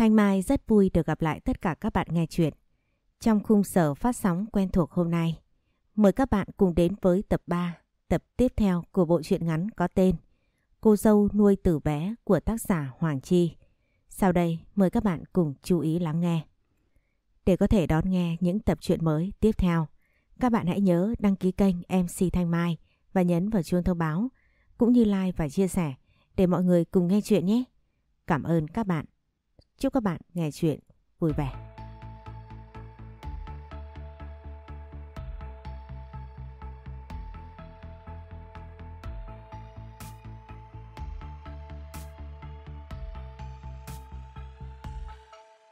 Thanh Mai rất vui được gặp lại tất cả các bạn nghe chuyện. Trong khung sở phát sóng quen thuộc hôm nay, mời các bạn cùng đến với tập 3, tập tiếp theo của bộ truyện ngắn có tên Cô dâu nuôi từ bé của tác giả Hoàng Chi. Sau đây mời các bạn cùng chú ý lắng nghe. Để có thể đón nghe những tập truyện mới tiếp theo, các bạn hãy nhớ đăng ký kênh MC Thanh Mai và nhấn vào chuông thông báo, cũng như like và chia sẻ để mọi người cùng nghe chuyện nhé. Cảm ơn các bạn. Chúc các bạn nghe chuyện vui vẻ.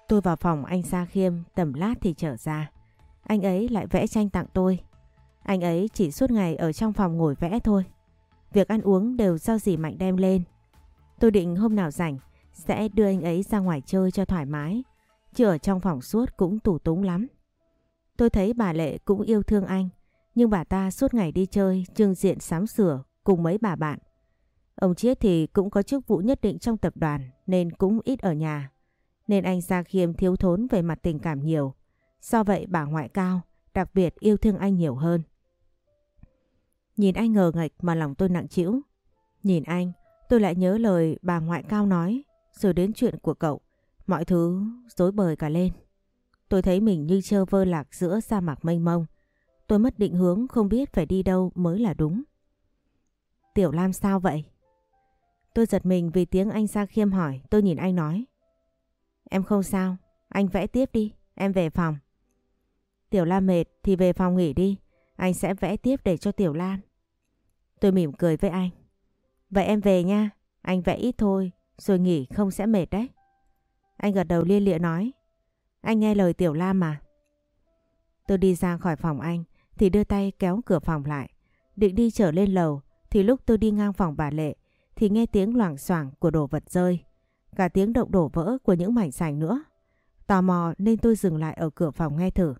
Tôi vào phòng anh Sa Khiêm, tầm lát thì trở ra. Anh ấy lại vẽ tranh tặng tôi. Anh ấy chỉ suốt ngày ở trong phòng ngồi vẽ thôi. Việc ăn uống đều do dì Mạnh đem lên. Tôi định hôm nào rảnh sẽ đưa anh ấy ra ngoài chơi cho thoải mái. Chứ ở trong phòng suốt cũng tủ túng lắm. Tôi thấy bà Lệ cũng yêu thương anh. Nhưng bà ta suốt ngày đi chơi, trương diện sắm sửa cùng mấy bà bạn. Ông Chiết thì cũng có chức vụ nhất định trong tập đoàn nên cũng ít ở nhà. Nên anh Gia Khiêm thiếu thốn về mặt tình cảm nhiều. Do vậy bà ngoại cao đặc biệt yêu thương anh nhiều hơn. Nhìn anh ngờ ngạch mà lòng tôi nặng chịu. Nhìn anh, tôi lại nhớ lời bà ngoại cao nói, rồi đến chuyện của cậu. Mọi thứ dối bời cả lên. Tôi thấy mình như trơ vơ lạc giữa sa mạc mênh mông. Tôi mất định hướng không biết phải đi đâu mới là đúng. Tiểu Lam sao vậy? Tôi giật mình vì tiếng anh Sa Khiêm hỏi, tôi nhìn anh nói. Em không sao, anh vẽ tiếp đi, em về phòng. Tiểu Lam mệt thì về phòng nghỉ đi, anh sẽ vẽ tiếp để cho Tiểu Lam. Tôi mỉm cười với anh. Vậy em về nha, anh vẽ ít thôi, rồi nghỉ không sẽ mệt đấy. Anh gật đầu lia lịa nói. Anh nghe lời Tiểu Lam mà. Tôi đi ra khỏi phòng anh, thì đưa tay kéo cửa phòng lại. Định đi trở lên lầu, thì lúc tôi đi ngang phòng bà Lệ, thì nghe tiếng loảng xoảng của đồ vật rơi. Cả tiếng động đổ vỡ của những mảnh sành nữa. Tò mò nên tôi dừng lại ở cửa phòng nghe thử.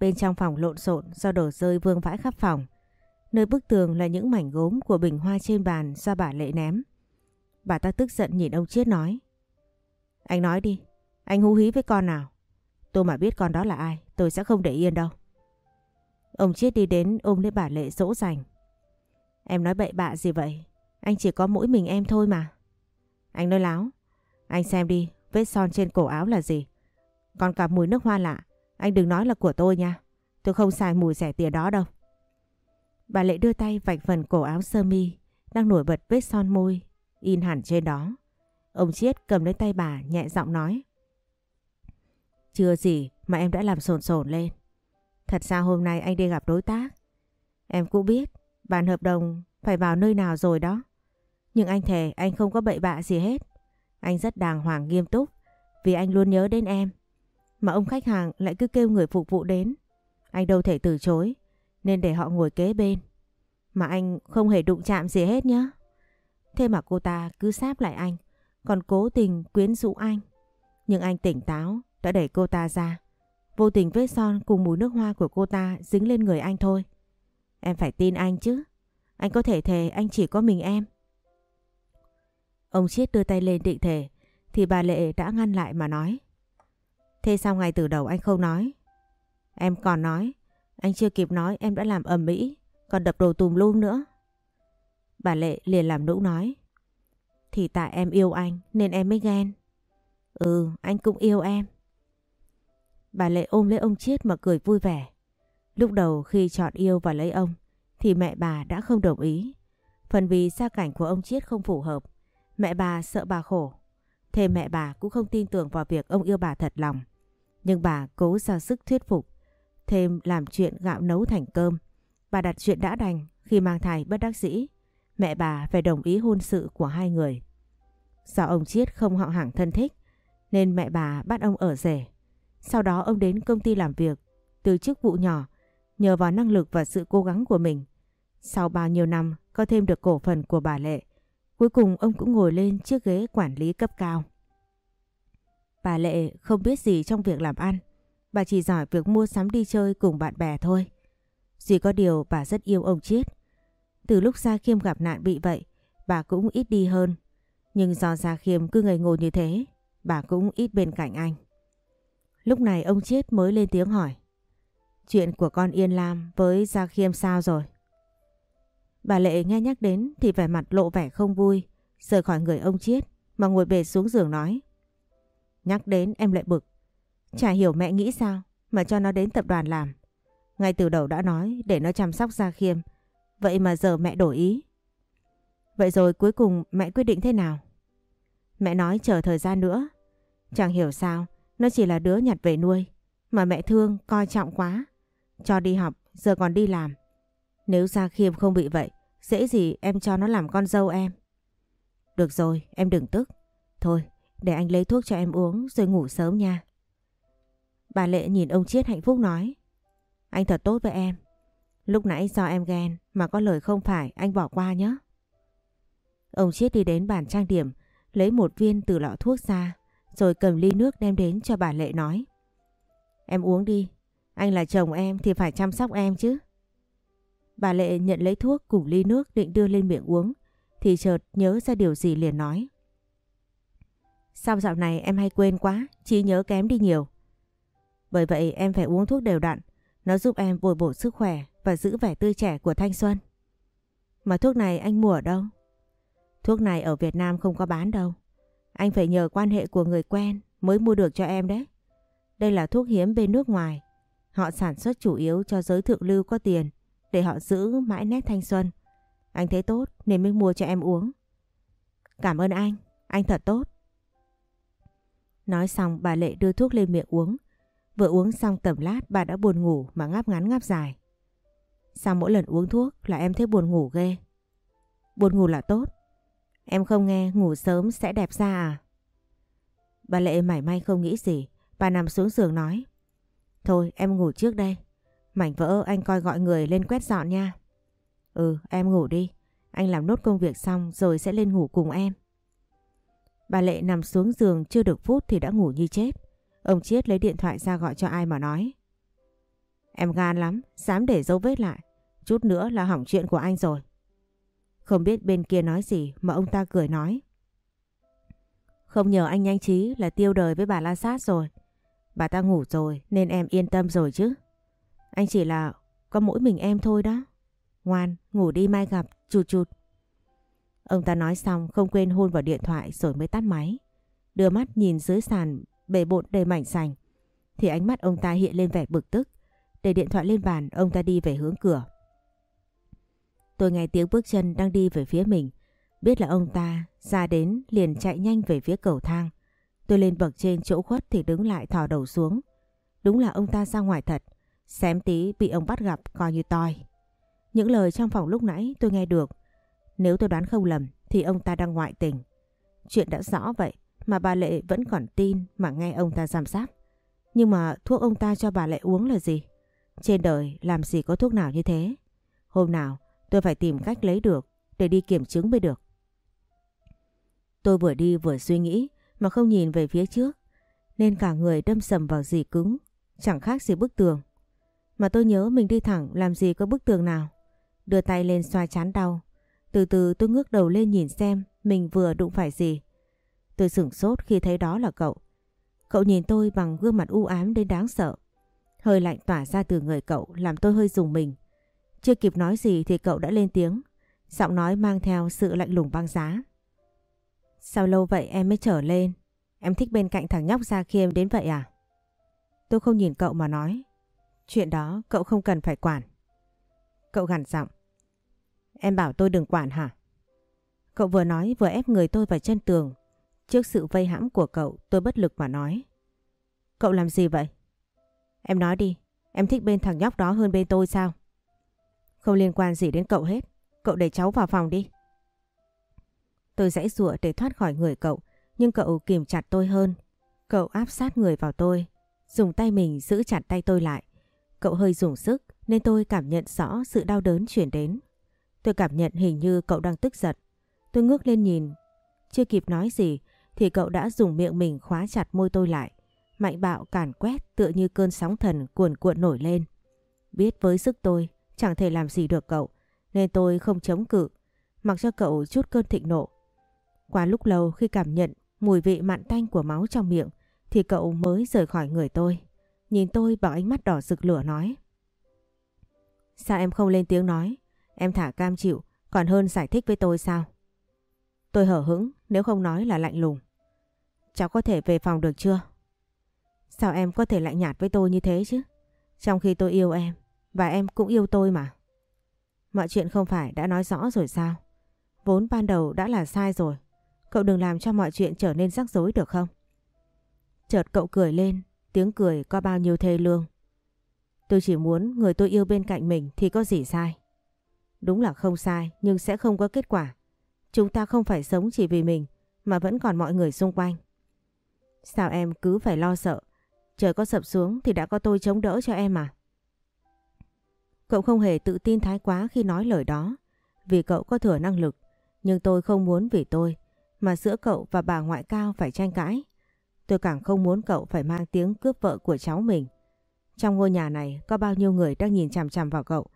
Bên trong phòng lộn xộn do đồ rơi vương vãi khắp phòng. Nơi bức tường là những mảnh gốm của bình hoa trên bàn do bà Lệ ném. Bà ta tức giận nhìn ông Chiết nói. Anh nói đi, anh hú hí với con nào? Tôi mà biết con đó là ai, tôi sẽ không để yên đâu. Ông Chiết đi đến ôm lấy bà Lệ dỗ dành. Em nói bậy bạ gì vậy? Anh chỉ có mỗi mình em thôi mà. Anh nói láo. Anh xem đi, vết son trên cổ áo là gì? Còn cả mùi nước hoa lạ. Anh đừng nói là của tôi nha. Tôi không xài mùi rẻ tiền đó đâu. Bà Lệ đưa tay vạch phần cổ áo sơ mi đang nổi bật vết son môi in hẳn trên đó. Ông Chiết cầm lấy tay bà, nhẹ giọng nói. Chưa gì mà em đã làm sồn sồn lên. Thật ra hôm nay anh đi gặp đối tác. Em cũng biết bản hợp đồng phải vào nơi nào rồi đó. Nhưng anh thề anh không có bậy bạ gì hết. Anh rất đàng hoàng nghiêm túc, vì anh luôn nhớ đến em. Mà ông khách hàng lại cứ kêu người phục vụ đến. Anh đâu thể từ chối, nên để họ ngồi kế bên. Mà anh không hề đụng chạm gì hết nhé. Thế mà cô ta cứ sáp lại anh, còn cố tình quyến rũ anh. Nhưng anh tỉnh táo, đã đẩy cô ta ra. Vô tình vết son cùng mùi nước hoa của cô ta dính lên người anh thôi. Em phải tin anh chứ. Anh có thể thề anh chỉ có mình em. Ông Chiết đưa tay lên định thề, thì bà Lệ đã ngăn lại mà nói. Thế sao ngày từ đầu anh không nói? Em còn nói, anh chưa kịp nói em đã làm ầm mỹ, còn đập đồ tùm lum nữa. Bà Lệ liền làm nũng nói. Thì tại em yêu anh nên em mới ghen. Ừ, anh cũng yêu em. Bà Lệ ôm lấy ông Chiết mà cười vui vẻ. Lúc đầu khi chọn yêu và lấy ông thì mẹ bà đã không đồng ý. Phần vì gia cảnh của ông Chiết không phù hợp. Mẹ bà sợ bà khổ. Thêm mẹ bà cũng không tin tưởng vào việc ông yêu bà thật lòng. Nhưng bà cố ra sức thuyết phục. Thêm làm chuyện gạo nấu thành cơm. Bà đặt chuyện đã đành khi mang thai bất đắc dĩ. Mẹ bà phải đồng ý hôn sự của hai người. Do ông Chiết không họ hàng thân thích, nên mẹ bà bắt ông ở rể. Sau đó ông đến công ty làm việc, từ chức vụ nhỏ, nhờ vào năng lực và sự cố gắng của mình. Sau bao nhiêu năm, có thêm được cổ phần của bà Lệ, cuối cùng ông cũng ngồi lên chiếc ghế quản lý cấp cao. Bà Lệ không biết gì trong việc làm ăn. Bà chỉ giỏi việc mua sắm đi chơi cùng bạn bè thôi. Chỉ có điều bà rất yêu ông Chiết. Từ lúc Gia Khiêm gặp nạn bị vậy, bà cũng ít đi hơn. Nhưng do Gia Khiêm cứ ngây ngô như thế, bà cũng ít bên cạnh anh. Lúc này ông Chiết mới lên tiếng hỏi. Chuyện của con Yên Lam với Gia Khiêm sao rồi? Bà Lệ nghe nhắc đến thì vẻ mặt lộ vẻ không vui, rời khỏi người ông Chiết mà ngồi bệt xuống giường nói. Nhắc đến em lại bực. Chả hiểu mẹ nghĩ sao mà cho nó đến tập đoàn làm. Ngay từ đầu đã nói để nó chăm sóc Gia Khiêm. Vậy mà giờ mẹ đổi ý. Vậy rồi cuối cùng mẹ quyết định thế nào? Mẹ nói chờ thời gian nữa. Chẳng hiểu sao, nó chỉ là đứa nhặt về nuôi. Mà mẹ thương, coi trọng quá. Cho đi học, giờ còn đi làm. Nếu Gia Khiêm không bị vậy, dễ gì em cho nó làm con dâu em. Được rồi, em đừng tức. Thôi, để anh lấy thuốc cho em uống rồi ngủ sớm nha. Bà Lệ nhìn ông Chiết hạnh phúc nói. Anh thật tốt với em. Lúc nãy do em ghen mà có lời không phải anh bỏ qua nhé. Ông Chiết đi đến bàn trang điểm, lấy một viên từ lọ thuốc ra, rồi cầm ly nước đem đến cho bà Lệ nói. Em uống đi, anh là chồng em thì phải chăm sóc em chứ. Bà Lệ nhận lấy thuốc cùng ly nước định đưa lên miệng uống, thì chợt nhớ ra điều gì liền nói. Sao dạo này em hay quên quá, trí nhớ kém đi nhiều. Bởi vậy em phải uống thuốc đều đặn, nó giúp em bồi bổ sức khỏe và giữ vẻ tươi trẻ của thanh xuân. Mà thuốc này anh mua ở đâu? Thuốc này ở Việt Nam không có bán đâu. Anh phải nhờ quan hệ của người quen mới mua được cho em đấy. Đây là thuốc hiếm bên nước ngoài. Họ sản xuất chủ yếu cho giới thượng lưu có tiền để họ giữ mãi nét thanh xuân. Anh thấy tốt nên mới mua cho em uống. Cảm ơn anh, anh thật tốt. Nói xong bà Lệ đưa thuốc lên miệng uống. Vừa uống xong tầm lát bà đã buồn ngủ mà ngáp ngắn ngáp dài. Sao mỗi lần uống thuốc là em thấy buồn ngủ ghê? Buồn ngủ là tốt. Em không nghe ngủ sớm sẽ đẹp ra à? Bà Lệ mảy may không nghĩ gì. Bà nằm xuống giường nói. Thôi em ngủ trước đây. Mảnh vỡ anh coi gọi người lên quét dọn nha. Ừ em ngủ đi. Anh làm nốt công việc xong rồi sẽ lên ngủ cùng em. Bà Lệ nằm xuống giường chưa được phút thì đã ngủ như chết. Ông Chiết lấy điện thoại ra gọi cho ai mà nói. Em gan lắm, dám để dấu vết lại. Chút nữa là hỏng chuyện của anh rồi. Không biết bên kia nói gì mà ông ta cười nói. Không nhờ anh nhanh trí là tiêu đời với bà La Sát rồi. Bà ta ngủ rồi nên em yên tâm rồi chứ. Anh chỉ là có mỗi mình em thôi đó. Ngoan, ngủ đi mai gặp, chụt chụt. Ông ta nói xong không quên hôn vào điện thoại rồi mới tắt máy. Đưa mắt nhìn dưới sàn bể bộn đầy mảnh sành. Thì ánh mắt ông ta hiện lên vẻ bực tức. Để điện thoại lên bàn ông ta đi về hướng cửa. Tôi nghe tiếng bước chân đang đi về phía mình. Biết là ông ta ra đến liền chạy nhanh về phía cầu thang. Tôi lên bậc trên chỗ khuất thì đứng lại thò đầu xuống. Đúng là ông ta ra ngoài thật. Xém tí bị ông bắt gặp coi như toi. Những lời trong phòng lúc nãy tôi nghe được. Nếu tôi đoán không lầm thì ông ta đang ngoại tình. Chuyện đã rõ vậy mà bà Lệ vẫn còn tin mà nghe ông ta giam sát. Nhưng mà thuốc ông ta cho bà Lệ uống là gì? Trên đời làm gì có thuốc nào như thế? Hôm nào tôi phải tìm cách lấy được để đi kiểm chứng mới được. Tôi vừa đi vừa suy nghĩ mà không nhìn về phía trước nên cả người đâm sầm vào gì cứng, chẳng khác gì bức tường. Mà tôi nhớ mình đi thẳng làm gì có bức tường nào. Đưa tay lên xoa chán đau. Từ từ tôi ngước đầu lên nhìn xem mình vừa đụng phải gì. Tôi sửng sốt khi thấy đó là cậu. Cậu nhìn tôi bằng gương mặt u ám đến đáng sợ. Hơi lạnh tỏa ra từ người cậu làm tôi hơi dùng mình. Chưa kịp nói gì thì cậu đã lên tiếng. Giọng nói mang theo sự lạnh lùng băng giá. Sao lâu vậy em mới trở lên? Em thích bên cạnh thằng nhóc Gia Khiêm đến vậy à? Tôi không nhìn cậu mà nói. Chuyện đó cậu không cần phải quản. Cậu gằn giọng. Em bảo tôi đừng quản hả? Cậu vừa nói vừa ép người tôi vào chân tường. Trước sự vây hãm của cậu tôi bất lực mà nói. Cậu làm gì vậy? Em nói đi, em thích bên thằng nhóc đó hơn bên tôi sao? Không liên quan gì đến cậu hết. Cậu để cháu vào phòng đi. Tôi dãy dụa để thoát khỏi người cậu, nhưng cậu kìm chặt tôi hơn. Cậu áp sát người vào tôi, dùng tay mình giữ chặt tay tôi lại. Cậu hơi dùng sức nên tôi cảm nhận rõ sự đau đớn chuyển đến. Tôi cảm nhận hình như cậu đang tức giận. Tôi ngước lên nhìn. Chưa kịp nói gì thì cậu đã dùng miệng mình khóa chặt môi tôi lại. Mạnh bạo càn quét tựa như cơn sóng thần cuồn cuộn nổi lên. Biết với sức tôi chẳng thể làm gì được cậu, nên tôi không chống cự, mặc cho cậu chút cơn thịnh nộ. Qua lúc lâu khi cảm nhận mùi vị mặn tanh của máu trong miệng, thì cậu mới rời khỏi người tôi. Nhìn tôi bằng ánh mắt đỏ rực lửa nói. Sao em không lên tiếng nói? Em thả cam chịu, còn hơn giải thích với tôi sao? Tôi hở hững, nếu không nói là lạnh lùng. Cháu có thể về phòng được chưa? Sao em có thể lạnh nhạt với tôi như thế chứ? Trong khi tôi yêu em và em cũng yêu tôi mà. Mọi chuyện không phải đã nói rõ rồi sao? Vốn ban đầu đã là sai rồi. Cậu đừng làm cho mọi chuyện trở nên rắc rối được không? Chợt cậu cười lên, tiếng cười có bao nhiêu thê lương. Tôi chỉ muốn người tôi yêu bên cạnh mình thì có gì sai. Đúng là không sai nhưng sẽ không có kết quả. Chúng ta không phải sống chỉ vì mình mà vẫn còn mọi người xung quanh. Sao em cứ phải lo sợ? Trời có sập xuống thì đã có tôi chống đỡ cho em mà. Cậu không hề tự tin thái quá khi nói lời đó vì cậu có thừa năng lực, nhưng tôi không muốn vì tôi, mà giữa cậu và bà ngoại cao phải tranh cãi. Tôi càng không muốn cậu phải mang tiếng cướp vợ của cháu mình. Trong ngôi nhà này có bao nhiêu người đang nhìn chằm chằm vào cậu.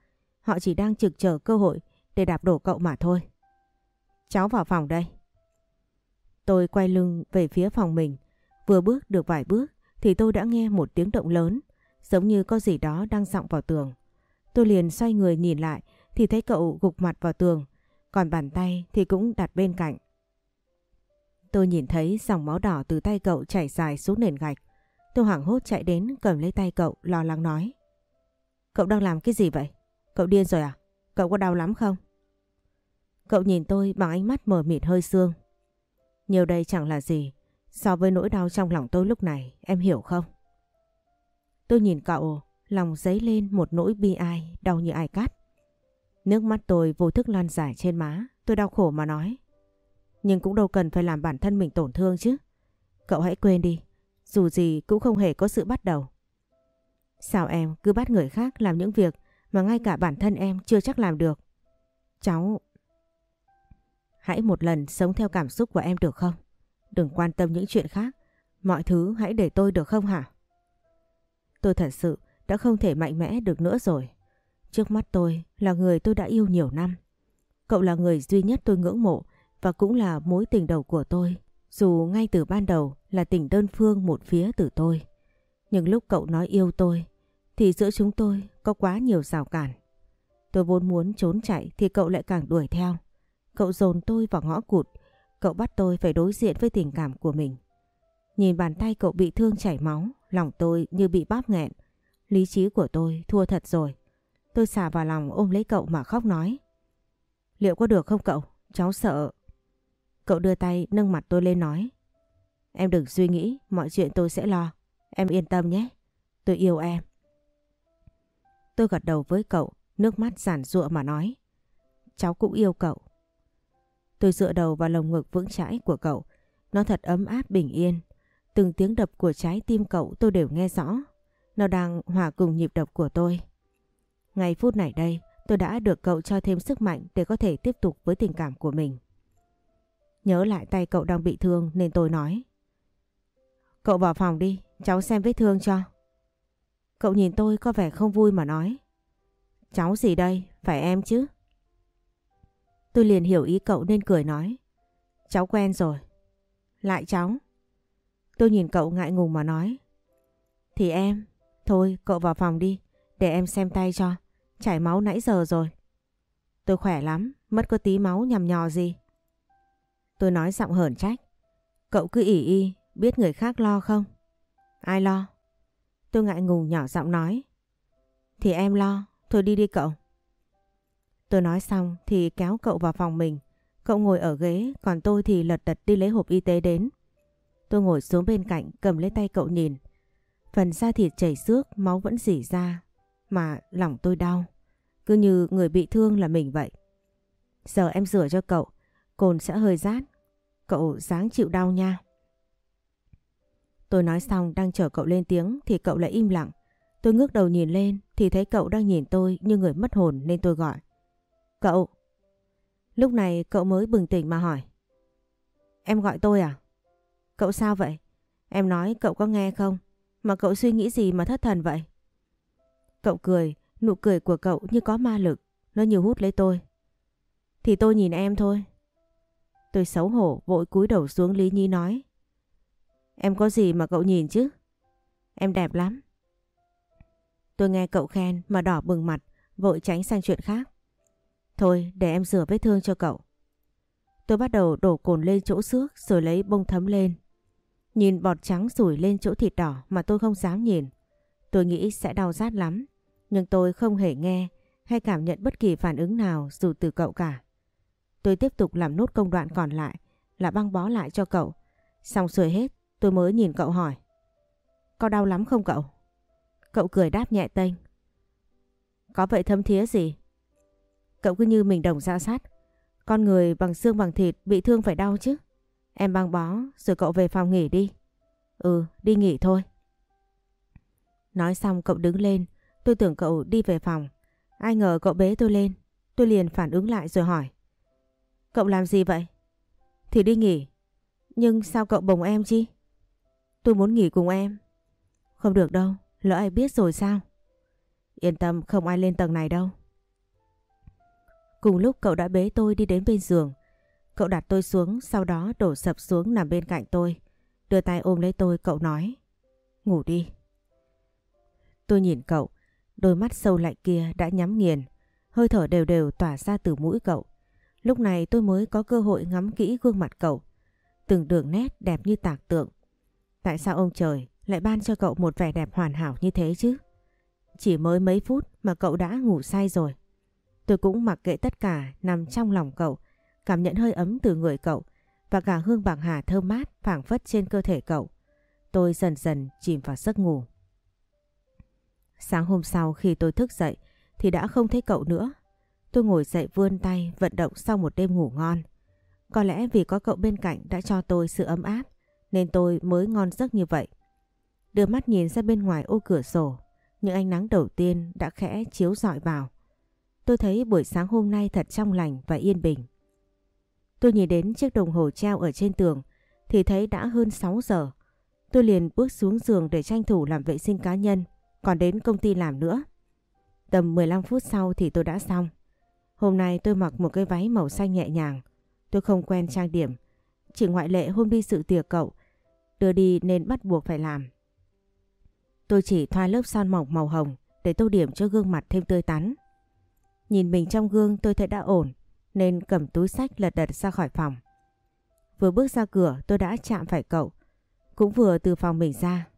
Họ chỉ đang trực chờ cơ hội để đạp đổ cậu mà thôi. Cháu vào phòng đây. Tôi quay lưng về phía phòng mình. Vừa bước được vài bước thì tôi đã nghe một tiếng động lớn. Giống như có gì đó đang dọng vào tường. Tôi liền xoay người nhìn lại thì thấy cậu gục mặt vào tường. Còn bàn tay thì cũng đặt bên cạnh. Tôi nhìn thấy dòng máu đỏ từ tay cậu chảy dài xuống nền gạch. Tôi hoảng hốt chạy đến cầm lấy tay cậu lo lắng nói. Cậu đang làm cái gì vậy? Cậu điên rồi à? Cậu có đau lắm không? Cậu nhìn tôi bằng ánh mắt mờ mịt hơi sương. Nhiều đây chẳng là gì so với nỗi đau trong lòng tôi lúc này, em hiểu không? Tôi nhìn cậu, lòng dấy lên một nỗi bi ai, đau như ai cắt. Nước mắt tôi vô thức lan dài trên má, tôi đau khổ mà nói. Nhưng cũng đâu cần phải làm bản thân mình tổn thương chứ. Cậu hãy quên đi, dù gì cũng không hề có sự bắt đầu. Sao em cứ bắt người khác làm những việc mà ngay cả bản thân em chưa chắc làm được? Cháu... Hãy một lần sống theo cảm xúc của em được không? Đừng quan tâm những chuyện khác. Mọi thứ hãy để tôi được không hả? Tôi thật sự đã không thể mạnh mẽ được nữa rồi. Trước mắt tôi là người tôi đã yêu nhiều năm. Cậu là người duy nhất tôi ngưỡng mộ và cũng là mối tình đầu của tôi. Dù ngay từ ban đầu là tình đơn phương một phía từ tôi. Nhưng lúc cậu nói yêu tôi thì giữa chúng tôi có quá nhiều rào cản. Tôi vốn muốn trốn chạy thì cậu lại càng đuổi theo. Cậu dồn tôi vào ngõ cụt. Cậu bắt tôi phải đối diện với tình cảm của mình. Nhìn bàn tay cậu bị thương chảy máu, lòng tôi như bị bóp nghẹn. Lý trí của tôi thua thật rồi. Tôi xả vào lòng ôm lấy cậu mà khóc nói. Liệu có được không cậu? Cháu sợ. Cậu đưa tay nâng mặt tôi lên nói. Em đừng suy nghĩ, mọi chuyện tôi sẽ lo. Em yên tâm nhé. Tôi yêu em. Tôi gật đầu với cậu, nước mắt giản rụa mà nói. Cháu cũng yêu cậu. Tôi dựa đầu vào lồng ngực vững chãi của cậu. Nó thật ấm áp bình yên. Từng tiếng đập của trái tim cậu tôi đều nghe rõ. Nó đang hòa cùng nhịp đập của tôi. Ngày phút này đây, tôi đã được cậu cho thêm sức mạnh để có thể tiếp tục với tình cảm của mình. Nhớ lại tay cậu đang bị thương nên tôi nói. Cậu vào phòng đi, cháu xem vết thương cho. Cậu nhìn tôi có vẻ không vui mà nói. Cháu gì đây, phải em chứ? Tôi liền hiểu ý cậu nên cười nói. Cháu quen rồi. Lại cháu. Tôi nhìn cậu ngại ngùng mà nói. Thì em, thôi cậu vào phòng đi, để em xem tay cho. Chảy máu nãy giờ rồi. Tôi khỏe lắm, mất có tí máu nhằm nhò gì. Tôi nói giọng hờn trách. Cậu cứ ỉ y, biết người khác lo không? Ai lo? Tôi ngại ngùng nhỏ giọng nói. Thì em lo, thôi đi đi cậu. Tôi nói xong thì kéo cậu vào phòng mình. Cậu ngồi ở ghế, còn tôi thì lật đật đi lấy hộp y tế đến. Tôi ngồi xuống bên cạnh cầm lấy tay cậu nhìn. Phần da thịt chảy xước, máu vẫn dỉ ra. Mà lòng tôi đau. Cứ như người bị thương là mình vậy. Giờ em rửa cho cậu. Cồn sẽ hơi rát. Cậu dáng chịu đau nha. Tôi nói xong đang chờ cậu lên tiếng thì cậu lại im lặng. Tôi ngước đầu nhìn lên thì thấy cậu đang nhìn tôi như người mất hồn nên tôi gọi. Cậu! Lúc này cậu mới bừng tỉnh mà hỏi. Em gọi tôi à? Cậu sao vậy? Em nói cậu có nghe không? Mà cậu suy nghĩ gì mà thất thần vậy? Cậu cười, nụ cười của cậu như có ma lực, nó nhiều hút lấy tôi. Thì tôi nhìn em thôi. Tôi xấu hổ vội cúi đầu xuống Lý Nhi nói. Em có gì mà cậu nhìn chứ? Em đẹp lắm. Tôi nghe cậu khen mà đỏ bừng mặt, vội tránh sang chuyện khác. Thôi để em rửa vết thương cho cậu. Tôi bắt đầu đổ cồn lên chỗ xước rồi lấy bông thấm lên. Nhìn bọt trắng rủi lên chỗ thịt đỏ mà tôi không dám nhìn. Tôi nghĩ sẽ đau rát lắm, nhưng tôi không hề nghe hay cảm nhận bất kỳ phản ứng nào dù từ cậu cả. Tôi tiếp tục làm nốt công đoạn còn lại là băng bó lại cho cậu. Xong xuôi hết, tôi mới nhìn cậu hỏi. Có đau lắm không cậu? Cậu cười đáp nhẹ tênh. Có vậy thấm thía gì? Cậu cứ như mình đồng ra sát. Con người bằng xương bằng thịt bị thương phải đau chứ. Em băng bó rồi cậu về phòng nghỉ đi. Ừ, đi nghỉ thôi. Nói xong cậu đứng lên, tôi tưởng cậu đi về phòng. Ai ngờ cậu bế tôi lên, tôi liền phản ứng lại rồi hỏi. Cậu làm gì vậy? Thì đi nghỉ. Nhưng sao cậu bồng em chi? Tôi muốn nghỉ cùng em. Không được đâu, lỡ ai biết rồi sao? Yên tâm không ai lên tầng này đâu. Cùng lúc cậu đã bế tôi đi đến bên giường. Cậu đặt tôi xuống sau đó đổ sập xuống nằm bên cạnh tôi. Đưa tay ôm lấy tôi cậu nói. Ngủ đi. Tôi nhìn cậu, đôi mắt sâu lạnh kia đã nhắm nghiền. Hơi thở đều đều tỏa ra từ mũi cậu. Lúc này tôi mới có cơ hội ngắm kỹ gương mặt cậu. Từng đường nét đẹp như tạc tượng. Tại sao ông trời lại ban cho cậu một vẻ đẹp hoàn hảo như thế chứ? Chỉ mới mấy phút mà cậu đã ngủ say rồi. Tôi cũng mặc kệ tất cả nằm trong lòng cậu, cảm nhận hơi ấm từ người cậu và cả hương bạc hà thơm mát phảng phất trên cơ thể cậu. Tôi dần dần chìm vào giấc ngủ. Sáng hôm sau khi tôi thức dậy thì đã không thấy cậu nữa. Tôi ngồi dậy vươn tay vận động sau một đêm ngủ ngon. Có lẽ vì có cậu bên cạnh đã cho tôi sự ấm áp nên tôi mới ngon giấc như vậy. Đưa mắt nhìn ra bên ngoài ô cửa sổ, những ánh nắng đầu tiên đã khẽ chiếu rọi vào. Tôi thấy buổi sáng hôm nay thật trong lành và yên bình. Tôi nhìn đến chiếc đồng hồ treo ở trên tường thì thấy đã hơn 6 giờ. Tôi liền bước xuống giường để tranh thủ làm vệ sinh cá nhân, còn đến công ty làm nữa. Tầm 15 phút sau thì tôi đã xong. Hôm nay tôi mặc một cái váy màu xanh nhẹ nhàng. Tôi không quen trang điểm. Chỉ ngoại lệ hôm đi sự tiệc cậu. Đưa đi nên bắt buộc phải làm. Tôi chỉ thoa lớp son mỏng màu hồng để tô điểm cho gương mặt thêm tươi tắn. Nhìn mình trong gương tôi thấy đã ổn nên cầm túi sách lật đật ra khỏi phòng. Vừa bước ra cửa tôi đã chạm phải cậu. Cũng vừa từ phòng mình ra.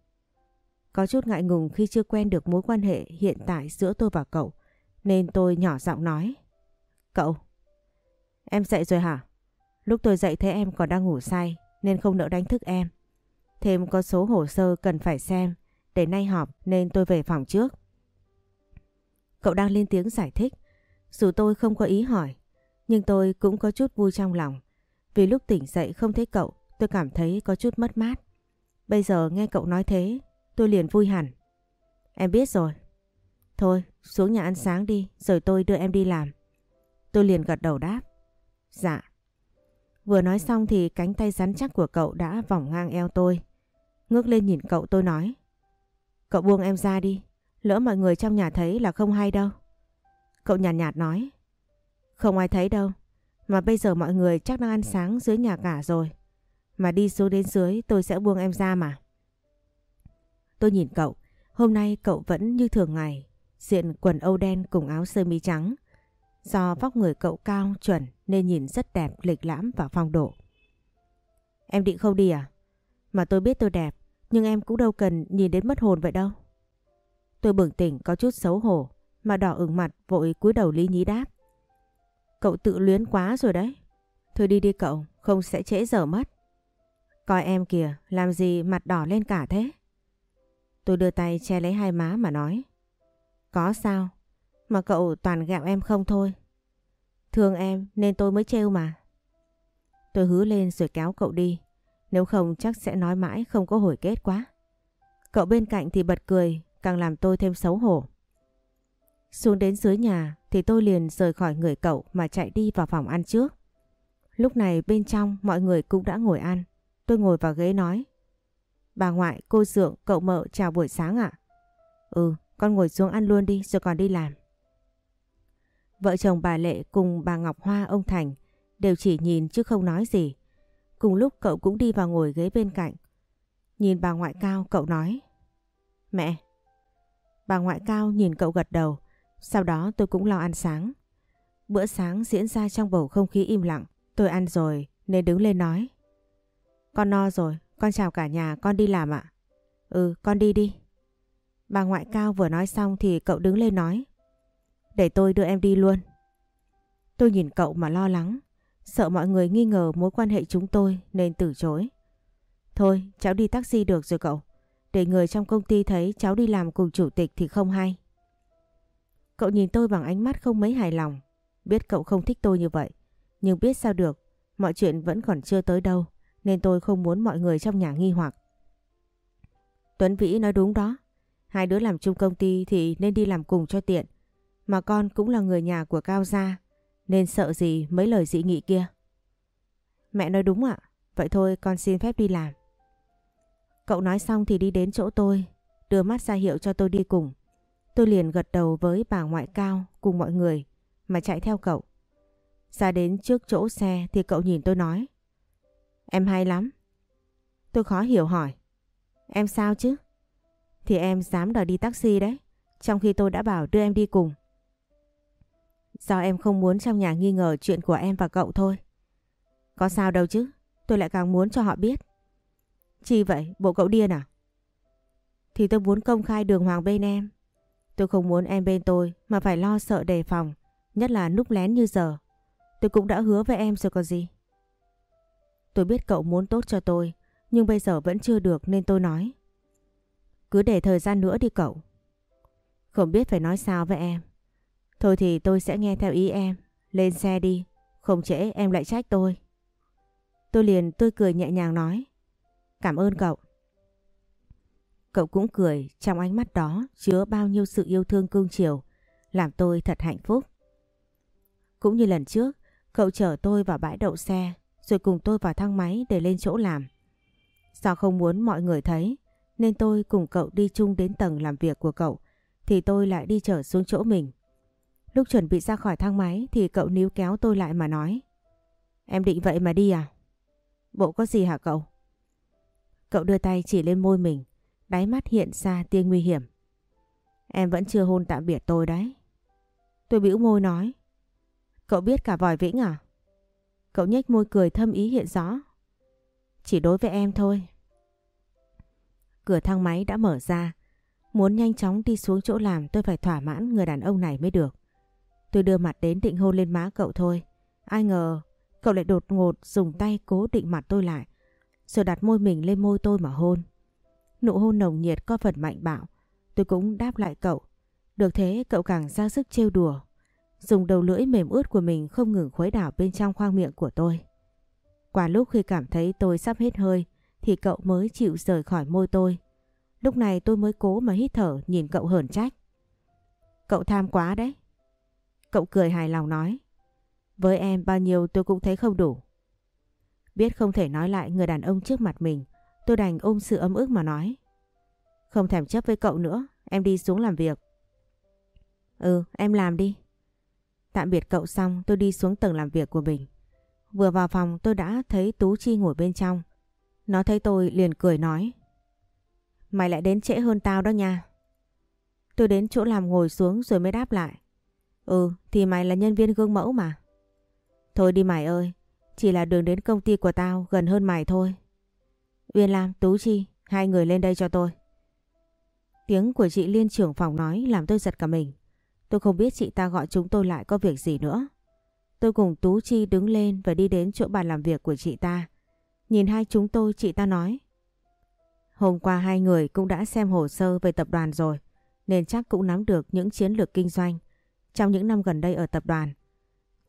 Có chút ngại ngùng khi chưa quen được mối quan hệ hiện tại giữa tôi và cậu. Nên tôi nhỏ giọng nói. Cậu, em dậy rồi hả? Lúc tôi dậy thấy em còn đang ngủ say nên không nỡ đánh thức em. Thêm có số hồ sơ cần phải xem để nay họp nên tôi về phòng trước. Cậu đang lên tiếng giải thích. Dù tôi không có ý hỏi, nhưng tôi cũng có chút vui trong lòng. Vì lúc tỉnh dậy không thấy cậu, tôi cảm thấy có chút mất mát. Bây giờ nghe cậu nói thế, tôi liền vui hẳn. Em biết rồi. Thôi, xuống nhà ăn sáng đi, rồi tôi đưa em đi làm. Tôi liền gật đầu đáp. Dạ. Vừa nói xong thì cánh tay rắn chắc của cậu đã vòng ngang eo tôi. Ngước lên nhìn cậu tôi nói. Cậu buông em ra đi, lỡ mọi người trong nhà thấy là không hay đâu. Cậu nhạt nhạt nói. Không ai thấy đâu, mà bây giờ mọi người chắc đang ăn sáng dưới nhà cả rồi. Mà đi xuống đến dưới tôi sẽ buông em ra mà. Tôi nhìn cậu, hôm nay cậu vẫn như thường ngày, diện quần âu đen cùng áo sơ mi trắng. Do vóc người cậu cao chuẩn nên nhìn rất đẹp, lịch lãm và phong độ. Em định không đi à? Mà tôi biết tôi đẹp, nhưng em cũng đâu cần nhìn đến mất hồn vậy đâu. Tôi bừng tỉnh có chút xấu hổ, mà đỏ ửng mặt vội cúi đầu lý nhí đáp. Cậu tự luyến quá rồi đấy. Thôi đi đi cậu, không sẽ trễ giờ mất. Coi em kìa, làm gì mặt đỏ lên cả thế? Tôi đưa tay che lấy hai má mà nói. Có sao? Mà cậu toàn gẹo em không thôi. Thương em nên tôi mới trêu mà. Tôi hứa lên rồi kéo cậu đi. Nếu không chắc sẽ nói mãi không có hồi kết quá. Cậu bên cạnh thì bật cười, càng làm tôi thêm xấu hổ. Xuống đến dưới nhà thì tôi liền rời khỏi người cậu mà chạy đi vào phòng ăn trước. Lúc này bên trong mọi người cũng đã ngồi ăn. Tôi ngồi vào ghế nói. Bà ngoại, cô Dượng, cậu mợ chào buổi sáng ạ. Ừ, con ngồi xuống ăn luôn đi rồi còn đi làm. Vợ chồng bà Lệ cùng bà Ngọc Hoa ông Thành đều chỉ nhìn chứ không nói gì. Cùng lúc cậu cũng đi vào ngồi ghế bên cạnh. Nhìn bà ngoại cao cậu nói. Mẹ. Bà ngoại cao nhìn cậu gật đầu. Sau đó tôi cũng lo ăn sáng. Bữa sáng diễn ra trong bầu không khí im lặng. Tôi ăn rồi nên đứng lên nói. Con no rồi, con chào cả nhà, con đi làm ạ. Ừ, con đi đi. Bà ngoại cao vừa nói xong thì cậu đứng lên nói. Để tôi đưa em đi luôn. Tôi nhìn cậu mà lo lắng, sợ mọi người nghi ngờ mối quan hệ chúng tôi nên từ chối. Thôi, cháu đi taxi được rồi cậu. Để người trong công ty thấy cháu đi làm cùng chủ tịch thì không hay. Cậu nhìn tôi bằng ánh mắt không mấy hài lòng. Biết cậu không thích tôi như vậy. Nhưng biết sao được, mọi chuyện vẫn còn chưa tới đâu. Nên tôi không muốn mọi người trong nhà nghi hoặc. Tuấn Vĩ nói đúng đó. Hai đứa làm chung công ty thì nên đi làm cùng cho tiện. Mà con cũng là người nhà của Cao Gia. Nên sợ gì mấy lời dị nghị kia. Mẹ nói đúng ạ. Vậy thôi con xin phép đi làm. Cậu nói xong thì đi đến chỗ tôi. Đưa mắt ra hiệu cho tôi đi cùng. Tôi liền gật đầu với bà ngoại cao cùng mọi người, mà chạy theo cậu. Ra đến trước chỗ xe thì cậu nhìn tôi nói. Em hay lắm. Tôi khó hiểu hỏi. Em sao chứ? Thì em dám đòi đi taxi đấy. Trong khi tôi đã bảo đưa em đi cùng. Do em không muốn trong nhà nghi ngờ chuyện của em và cậu thôi. Có sao đâu chứ. Tôi lại càng muốn cho họ biết. Chi vậy? Bộ cậu điên à? Thì tôi muốn công khai đường hoàng bên em. Tôi không muốn em bên tôi, mà phải lo sợ đề phòng. Nhất là núp lén như giờ. Tôi cũng đã hứa với em rồi còn gì. Tôi biết cậu muốn tốt cho tôi. Nhưng bây giờ vẫn chưa được nên tôi nói. Cứ để thời gian nữa đi cậu. Không biết phải nói sao với em. Thôi thì tôi sẽ nghe theo ý em. Lên xe đi. Không trễ em lại trách tôi. Tôi liền tươi cười nhẹ nhàng nói. Cảm ơn cậu. Cậu cũng cười trong ánh mắt đó chứa bao nhiêu sự yêu thương cương chiều. Làm tôi thật hạnh phúc. Cũng như lần trước, cậu chở tôi vào bãi đậu xe rồi cùng tôi vào thang máy để lên chỗ làm. Do không muốn mọi người thấy nên tôi cùng cậu đi chung đến tầng làm việc của cậu thì tôi lại đi trở xuống chỗ mình. Lúc chuẩn bị ra khỏi thang máy thì cậu níu kéo tôi lại mà nói Em định vậy mà đi à? Bộ có gì hả cậu? Cậu đưa tay chỉ lên môi mình Đáy mắt hiện ra tia nguy hiểm. Em vẫn chưa hôn tạm biệt tôi đấy. Tôi bĩu môi nói. Cậu biết cả vòi vĩnh à? Cậu nhếch môi cười thâm ý hiện rõ. Chỉ đối với em thôi. Cửa thang máy đã mở ra. Muốn nhanh chóng đi xuống chỗ làm, tôi phải thỏa mãn người đàn ông này mới được. Tôi đưa mặt đến định hôn lên má cậu thôi. Ai ngờ, cậu lại đột ngột dùng tay cố định mặt tôi lại, Rồi đặt môi mình lên môi tôi mà hôn. Nụ hôn nồng nhiệt có phần mạnh bạo. Tôi cũng đáp lại cậu. Được thế, cậu càng ra sức trêu đùa. Dùng đầu lưỡi mềm ướt của mình không ngừng khuấy đảo bên trong khoang miệng của tôi. Qua lúc khi cảm thấy tôi sắp hết hơi, Thì cậu mới chịu rời khỏi môi tôi. Lúc này tôi mới cố mà hít thở, nhìn cậu hờn trách. Cậu tham quá đấy. Cậu cười hài lòng nói. Với em, bao nhiêu tôi cũng thấy không đủ. Biết không thể nói lại người đàn ông trước mặt mình. Tôi đành ôm sự ấm ức mà nói. Không thèm chấp với cậu nữa, Em đi xuống làm việc. Ừ em làm đi. Tạm biệt cậu xong, tôi đi xuống tầng làm việc của mình. Vừa vào phòng, tôi đã thấy Tú Chi ngồi bên trong. Nó thấy tôi liền cười nói. Mày lại đến trễ hơn tao đó nha. Tôi đến chỗ làm ngồi xuống rồi mới đáp lại. Ừ thì mày là nhân viên gương mẫu mà. Thôi đi mày ơi, Chỉ là đường đến công ty của tao gần hơn mày thôi. Uyên Lam, Tú Chi Hai người lên đây cho tôi. Tiếng của chị Liên trưởng phòng nói làm tôi giật cả mình. Tôi không biết chị ta gọi chúng tôi lại có việc gì nữa. Tôi cùng Tú Chi đứng lên và đi đến chỗ bàn làm việc của chị ta. Nhìn hai chúng tôi chị ta nói Hôm qua hai người cũng đã xem hồ sơ về tập đoàn rồi Nên chắc cũng nắm được những chiến lược kinh doanh trong những năm gần đây ở tập đoàn.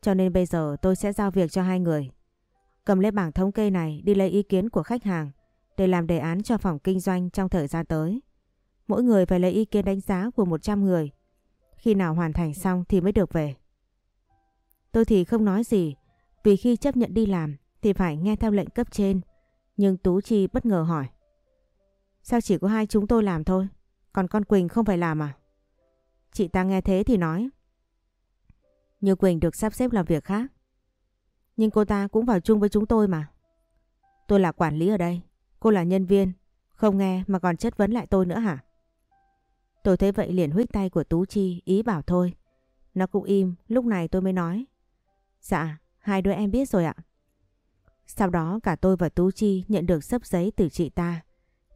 Cho nên bây giờ tôi sẽ giao việc cho hai người. Cầm lấy bảng thống kê này đi lấy ý kiến của khách hàng để làm đề án cho phòng kinh doanh trong thời gian tới. Mỗi người phải lấy ý kiến đánh giá của 100 người. Khi nào hoàn thành xong thì mới được về. Tôi thì không nói gì vì khi chấp nhận đi làm thì phải nghe theo lệnh cấp trên. Nhưng Tú Chi bất ngờ hỏi. Sao chỉ có hai chúng tôi làm thôi? Còn con Quỳnh không phải làm à? Chị ta nghe thế thì nói. Như Quỳnh được sắp xếp làm việc khác. Nhưng cô ta cũng vào chung với chúng tôi mà. Tôi là quản lý ở đây, cô là nhân viên, Không nghe mà còn chất vấn lại tôi nữa hả? Tôi thấy vậy liền huyết tay của Tú Chi ý bảo thôi. Nó cũng im, lúc này tôi mới nói. Dạ, hai đứa em biết rồi ạ. Sau đó cả tôi và Tú Chi nhận được sấp giấy từ chị ta.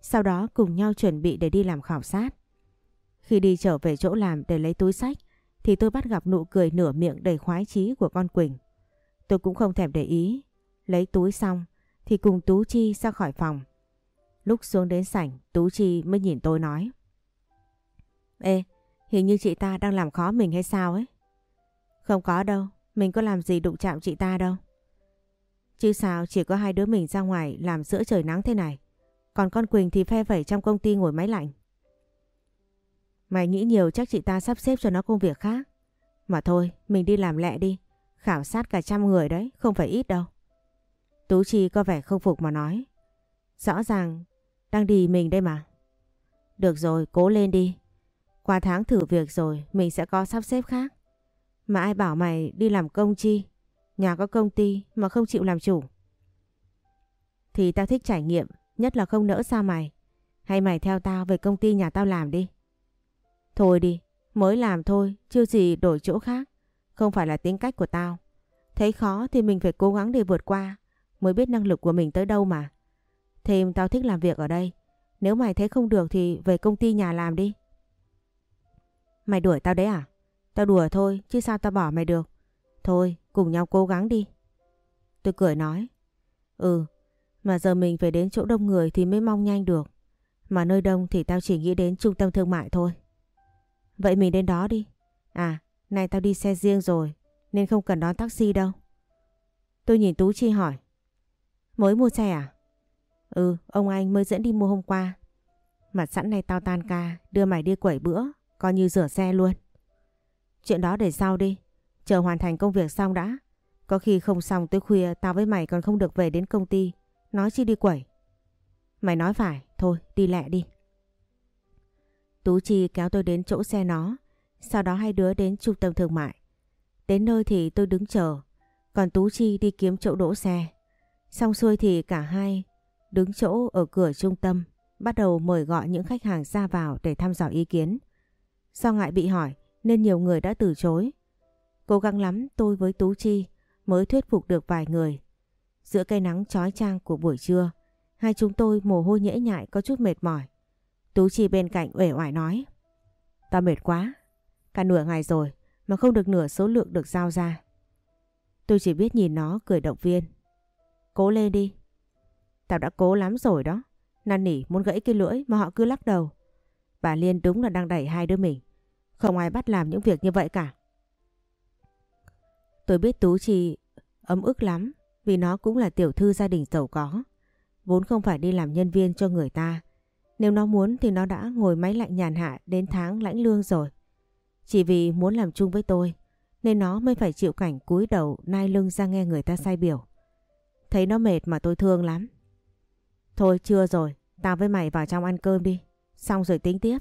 Sau đó cùng nhau chuẩn bị để đi làm khảo sát. Khi đi trở về chỗ làm để lấy túi sách thì tôi bắt gặp nụ cười nửa miệng đầy khoái chí của con Quỳnh. Tôi cũng không thèm để ý. Lấy túi xong thì cùng Tú Chi ra khỏi phòng. Lúc xuống đến sảnh Tú Chi mới nhìn tôi nói. Ê, hình như chị ta đang làm khó mình hay sao ấy? Không có đâu, mình có làm gì đụng chạm chị ta đâu. Chứ sao chỉ có hai đứa mình ra ngoài làm giữa trời nắng thế này. Còn con Quỳnh thì phe vẩy trong công ty ngồi máy lạnh. Mày nghĩ nhiều chắc chị ta sắp xếp cho nó công việc khác. Mà thôi, mình đi làm lẹ đi. Khảo sát cả trăm người đấy, không phải ít đâu. Tú Chi có vẻ không phục mà nói. Rõ ràng, đang đi mình đây mà. Được rồi, cố lên đi. Qua tháng thử việc rồi, mình sẽ có sắp xếp khác. Mà ai bảo mày đi làm công chi? Nhà có công ty mà không chịu làm chủ. Thì tao thích trải nghiệm, nhất là không nỡ xa mày. Hay mày theo tao về công ty nhà tao làm đi. Thôi đi, mới làm thôi, chưa gì đổi chỗ khác. Không phải là tính cách của tao. Thấy khó thì mình phải cố gắng để vượt qua, mới biết năng lực của mình tới đâu mà. Thêm tao thích làm việc ở đây. Nếu mày thấy không được thì về công ty nhà làm đi. Mày đuổi tao đấy à? Tao đùa thôi, chứ sao tao bỏ mày được. Thôi, cùng nhau cố gắng đi. Tôi cười nói. Ừ, mà giờ mình phải đến chỗ đông người thì mới mong nhanh được. Mà nơi đông thì tao chỉ nghĩ đến trung tâm thương mại thôi. Vậy mình đến đó đi. À, nay tao đi xe riêng rồi, nên không cần đón taxi đâu. Tôi nhìn Tú Chi hỏi. Mới mua xe à? Ừ, ông anh mới dẫn đi mua hôm qua. Mà sẵn này tao tan ca, đưa mày đi quẩy bữa, coi như rửa xe luôn. Chuyện đó để sau đi, chờ hoàn thành công việc xong đã. Có khi không xong tới khuya tao với mày còn không được về đến công ty, nói chi đi quẩy. Mày nói phải, thôi đi lẹ đi. Tú Chi kéo tôi đến chỗ xe nó, sau đó hai đứa đến trung tâm thương mại. Đến nơi thì tôi đứng chờ, còn Tú Chi đi kiếm chỗ đỗ xe. Xong xuôi thì cả hai đứng chỗ ở cửa trung tâm, bắt đầu mời gọi những khách hàng ra vào để thăm dò ý kiến. Do ngại bị hỏi nên nhiều người đã từ chối. Cố gắng lắm tôi với Tú Chi mới thuyết phục được vài người. Giữa cây nắng chói chang của buổi trưa, hai chúng tôi mồ hôi nhễ nhại có chút mệt mỏi. Tú Chi bên cạnh uể oải nói. Tao mệt quá, cả nửa ngày rồi mà không được nửa số lượng được giao ra. Tôi chỉ biết nhìn nó cười động viên. Cố lên đi. Tao đã cố lắm rồi đó. Năn nỉ muốn gãy cái lưỡi mà họ cứ lắc đầu. Bà Liên đúng là đang đẩy hai đứa mình. Không ai bắt làm những việc như vậy cả. Tôi biết Tú Chi ấm ức lắm, vì nó cũng là tiểu thư gia đình giàu có. Vốn không phải đi làm nhân viên cho người ta. Nếu nó muốn thì nó đã ngồi máy lạnh nhàn hạ đến tháng lãnh lương rồi. Chỉ vì muốn làm chung với tôi, nên nó mới phải chịu cảnh cúi đầu nai lưng ra nghe người ta sai biểu. Thấy nó mệt mà tôi thương lắm. Thôi chưa rồi, tao với mày vào trong ăn cơm đi. Xong rồi tính tiếp.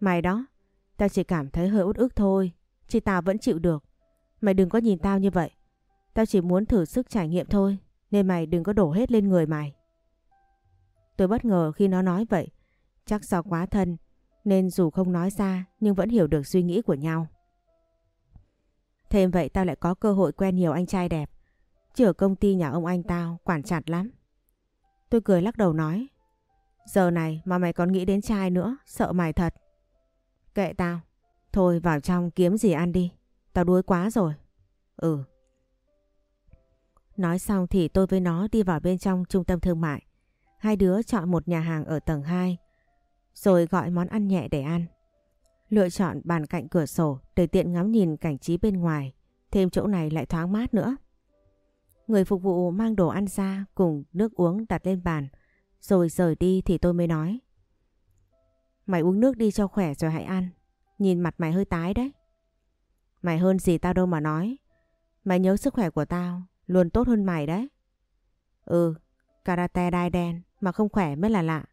Mày đó, tao chỉ cảm thấy hơi út ức thôi. Chứ tao vẫn chịu được. Mày đừng có nhìn tao như vậy. Tao chỉ muốn thử sức trải nghiệm thôi. Nên mày đừng có đổ hết lên người mày. Tôi bất ngờ khi nó nói vậy. Chắc do quá thân. Nên dù không nói ra nhưng vẫn hiểu được suy nghĩ của nhau. Thêm vậy tao lại có cơ hội quen nhiều anh trai đẹp. Chứ ở công ty nhà ông anh tao quản chặt lắm. Tôi cười lắc đầu nói. Giờ này mà mày còn nghĩ đến trai nữa, sợ mày thật. Kệ tao. Thôi vào trong kiếm gì ăn đi. Tao đuối quá rồi. Ừ. Nói xong thì tôi với nó đi vào bên trong trung tâm thương mại. Hai đứa chọn một nhà hàng ở tầng 2. Rồi gọi món ăn nhẹ để ăn. Lựa chọn bàn cạnh cửa sổ để tiện ngắm nhìn cảnh trí bên ngoài. Thêm chỗ này lại thoáng mát nữa. Người phục vụ mang đồ ăn ra cùng nước uống đặt lên bàn. Rồi rời đi thì tôi mới nói. Mày uống nước đi cho khỏe rồi hãy ăn. Nhìn mặt mày hơi tái đấy. Mày hơn gì tao đâu mà nói. Mày nhớ sức khỏe của tao luôn tốt hơn mày đấy. Ừ, karate đai đen mà không khỏe mới là lạ.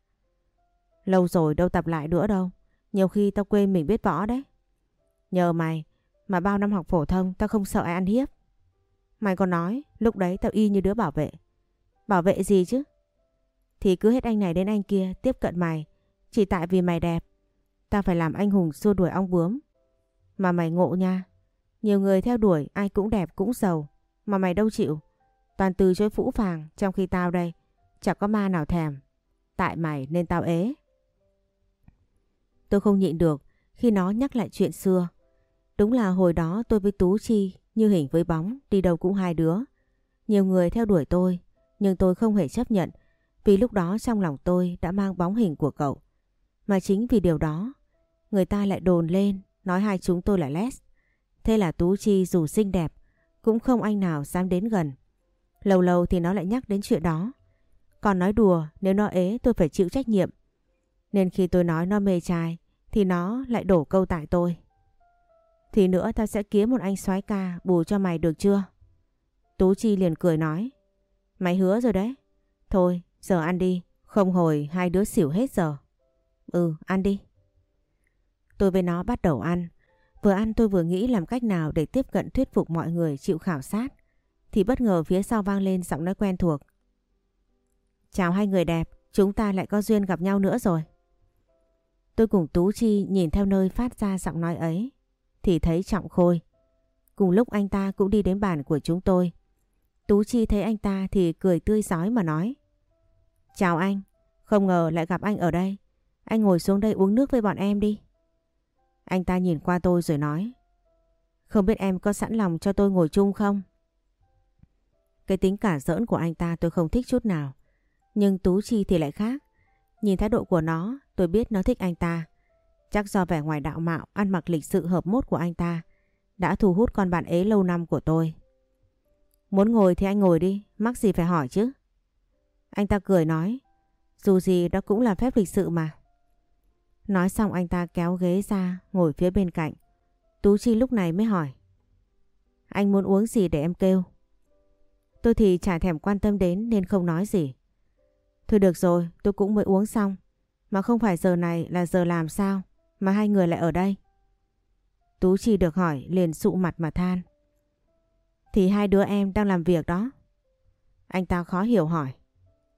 Lâu rồi đâu tập lại nữa đâu. Nhiều khi tao quên mình biết võ đấy. Nhờ mày mà bao năm học phổ thông tao không sợ ai ăn hiếp. Mày còn nói, lúc đấy tao y như đứa bảo vệ. Bảo vệ gì chứ? thì cứ hết anh này đến anh kia tiếp cận mày. Chỉ tại vì mày đẹp. tao phải làm anh hùng xua đuổi ong bướm. Mà mày ngộ nha. Nhiều người theo đuổi ai cũng đẹp cũng giàu. Mà mày đâu chịu. Toàn từ chối phũ phàng trong khi tao đây. Chẳng có ma nào thèm. Tại mày nên tao ế. Tôi không nhịn được khi nó nhắc lại chuyện xưa. Đúng là hồi đó tôi với Tú Chi như hình với bóng, đi đâu cũng hai đứa. Nhiều người theo đuổi tôi, nhưng tôi không hề chấp nhận vì lúc đó trong lòng tôi đã mang bóng hình của cậu. Mà chính vì điều đó, người ta lại đồn lên nói hai chúng tôi là les. Thế là Tú Chi dù xinh đẹp, cũng không anh nào dám đến gần. Lâu lâu thì nó lại nhắc đến chuyện đó. Còn nói đùa nếu nó ế tôi phải chịu trách nhiệm. Nên khi tôi nói nó mê trai thì nó lại đổ câu tại tôi. Thì nữa ta sẽ kiếm một anh soái ca bù cho mày được chưa? Tú Chi liền cười nói. Mày hứa rồi đấy. Thôi giờ ăn đi. Không hồi hai đứa xỉu hết giờ. Ừ ăn đi. Tôi với nó bắt đầu ăn. Vừa ăn tôi vừa nghĩ làm cách nào để tiếp cận thuyết phục mọi người chịu khảo sát. Thì bất ngờ phía sau vang lên giọng nói quen thuộc. Chào hai người đẹp, chúng ta lại có duyên gặp nhau nữa rồi. Tôi cùng Tú Chi nhìn theo nơi phát ra giọng nói ấy thì thấy Trọng Khôi. Cùng lúc anh ta cũng đi đến bàn của chúng tôi. Tú Chi thấy anh ta thì cười tươi giói mà nói. Chào anh, không ngờ lại gặp anh ở đây. Anh ngồi xuống đây uống nước với bọn em đi. Anh ta nhìn qua tôi rồi nói. Không biết em có sẵn lòng cho tôi ngồi chung không? Cái tính cả giỡn của anh ta tôi không thích chút nào. Nhưng Tú Chi thì lại khác. Nhìn thái độ của nó tôi biết nó thích anh ta. Chắc do vẻ ngoài đạo mạo, ăn mặc lịch sự hợp mốt của anh ta đã thu hút con bạn ế lâu năm của tôi. Muốn ngồi thì anh ngồi đi, mắc gì phải hỏi chứ. Anh ta cười nói, dù gì đó cũng là phép lịch sự mà. Nói xong anh ta kéo ghế ra, ngồi phía bên cạnh. Tú Chi lúc này mới hỏi. Anh muốn uống gì để em kêu? Tôi thì chả thèm quan tâm đến nên không nói gì. Thôi được rồi, tôi cũng mới uống xong. Mà không phải giờ này là giờ làm sao? Mà hai người lại ở đây? Tú Chi được hỏi liền sụ mặt mà than. Thì hai đứa em đang làm việc đó. Anh ta khó hiểu hỏi.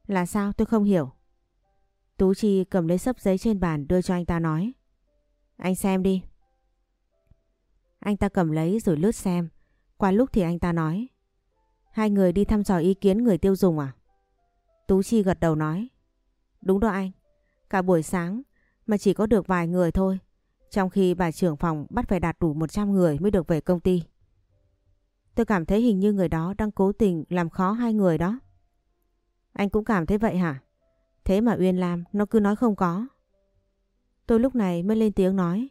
Là sao tôi không hiểu. Tú Chi cầm lấy sấp giấy trên bàn đưa cho anh ta nói. Anh xem đi. Anh ta cầm lấy rồi lướt xem. Qua lúc thì anh ta nói. Hai người đi thăm dò ý kiến người tiêu dùng à? Tú Chi gật đầu nói. Đúng đó anh. Cả buổi sáng mà chỉ có được vài người thôi. Trong khi bà trưởng phòng bắt phải đạt đủ 100 người mới được về công ty. Tôi cảm thấy hình như người đó đang cố tình làm khó hai người đó. Anh cũng cảm thấy vậy hả? Thế mà Uyên Lam nó cứ nói không có. Tôi lúc này mới lên tiếng nói.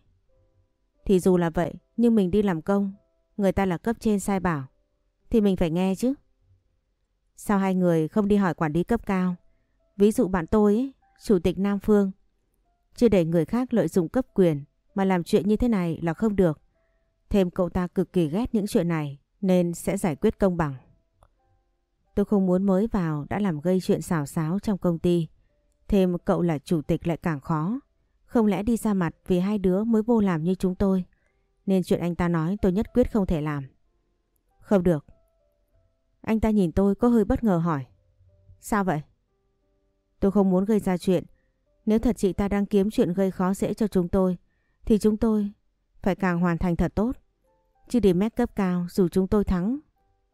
Thì dù là vậy nhưng mình đi làm công, người ta là cấp trên sai bảo. Thì mình phải nghe chứ. Sao hai người không đi hỏi quản lý cấp cao? Ví dụ bạn tôi ấy, Chủ tịch Nam Phương. Chưa để người khác lợi dụng cấp quyền mà làm chuyện như thế này là không được. Thêm cậu ta cực kỳ ghét những chuyện này nên sẽ giải quyết công bằng. Tôi không muốn mới vào đã làm gây chuyện xào xáo trong công ty. Thêm cậu là chủ tịch lại càng khó. Không lẽ đi ra mặt vì hai đứa mới vô làm như chúng tôi. Nên chuyện anh ta nói tôi nhất quyết không thể làm. Không được. Anh ta nhìn tôi có hơi bất ngờ hỏi. Sao vậy? Tôi không muốn gây ra chuyện. Nếu thật chị ta đang kiếm chuyện gây khó dễ cho chúng tôi, thì chúng tôi phải càng hoàn thành thật tốt. Chứ đi mét cấp cao dù chúng tôi thắng,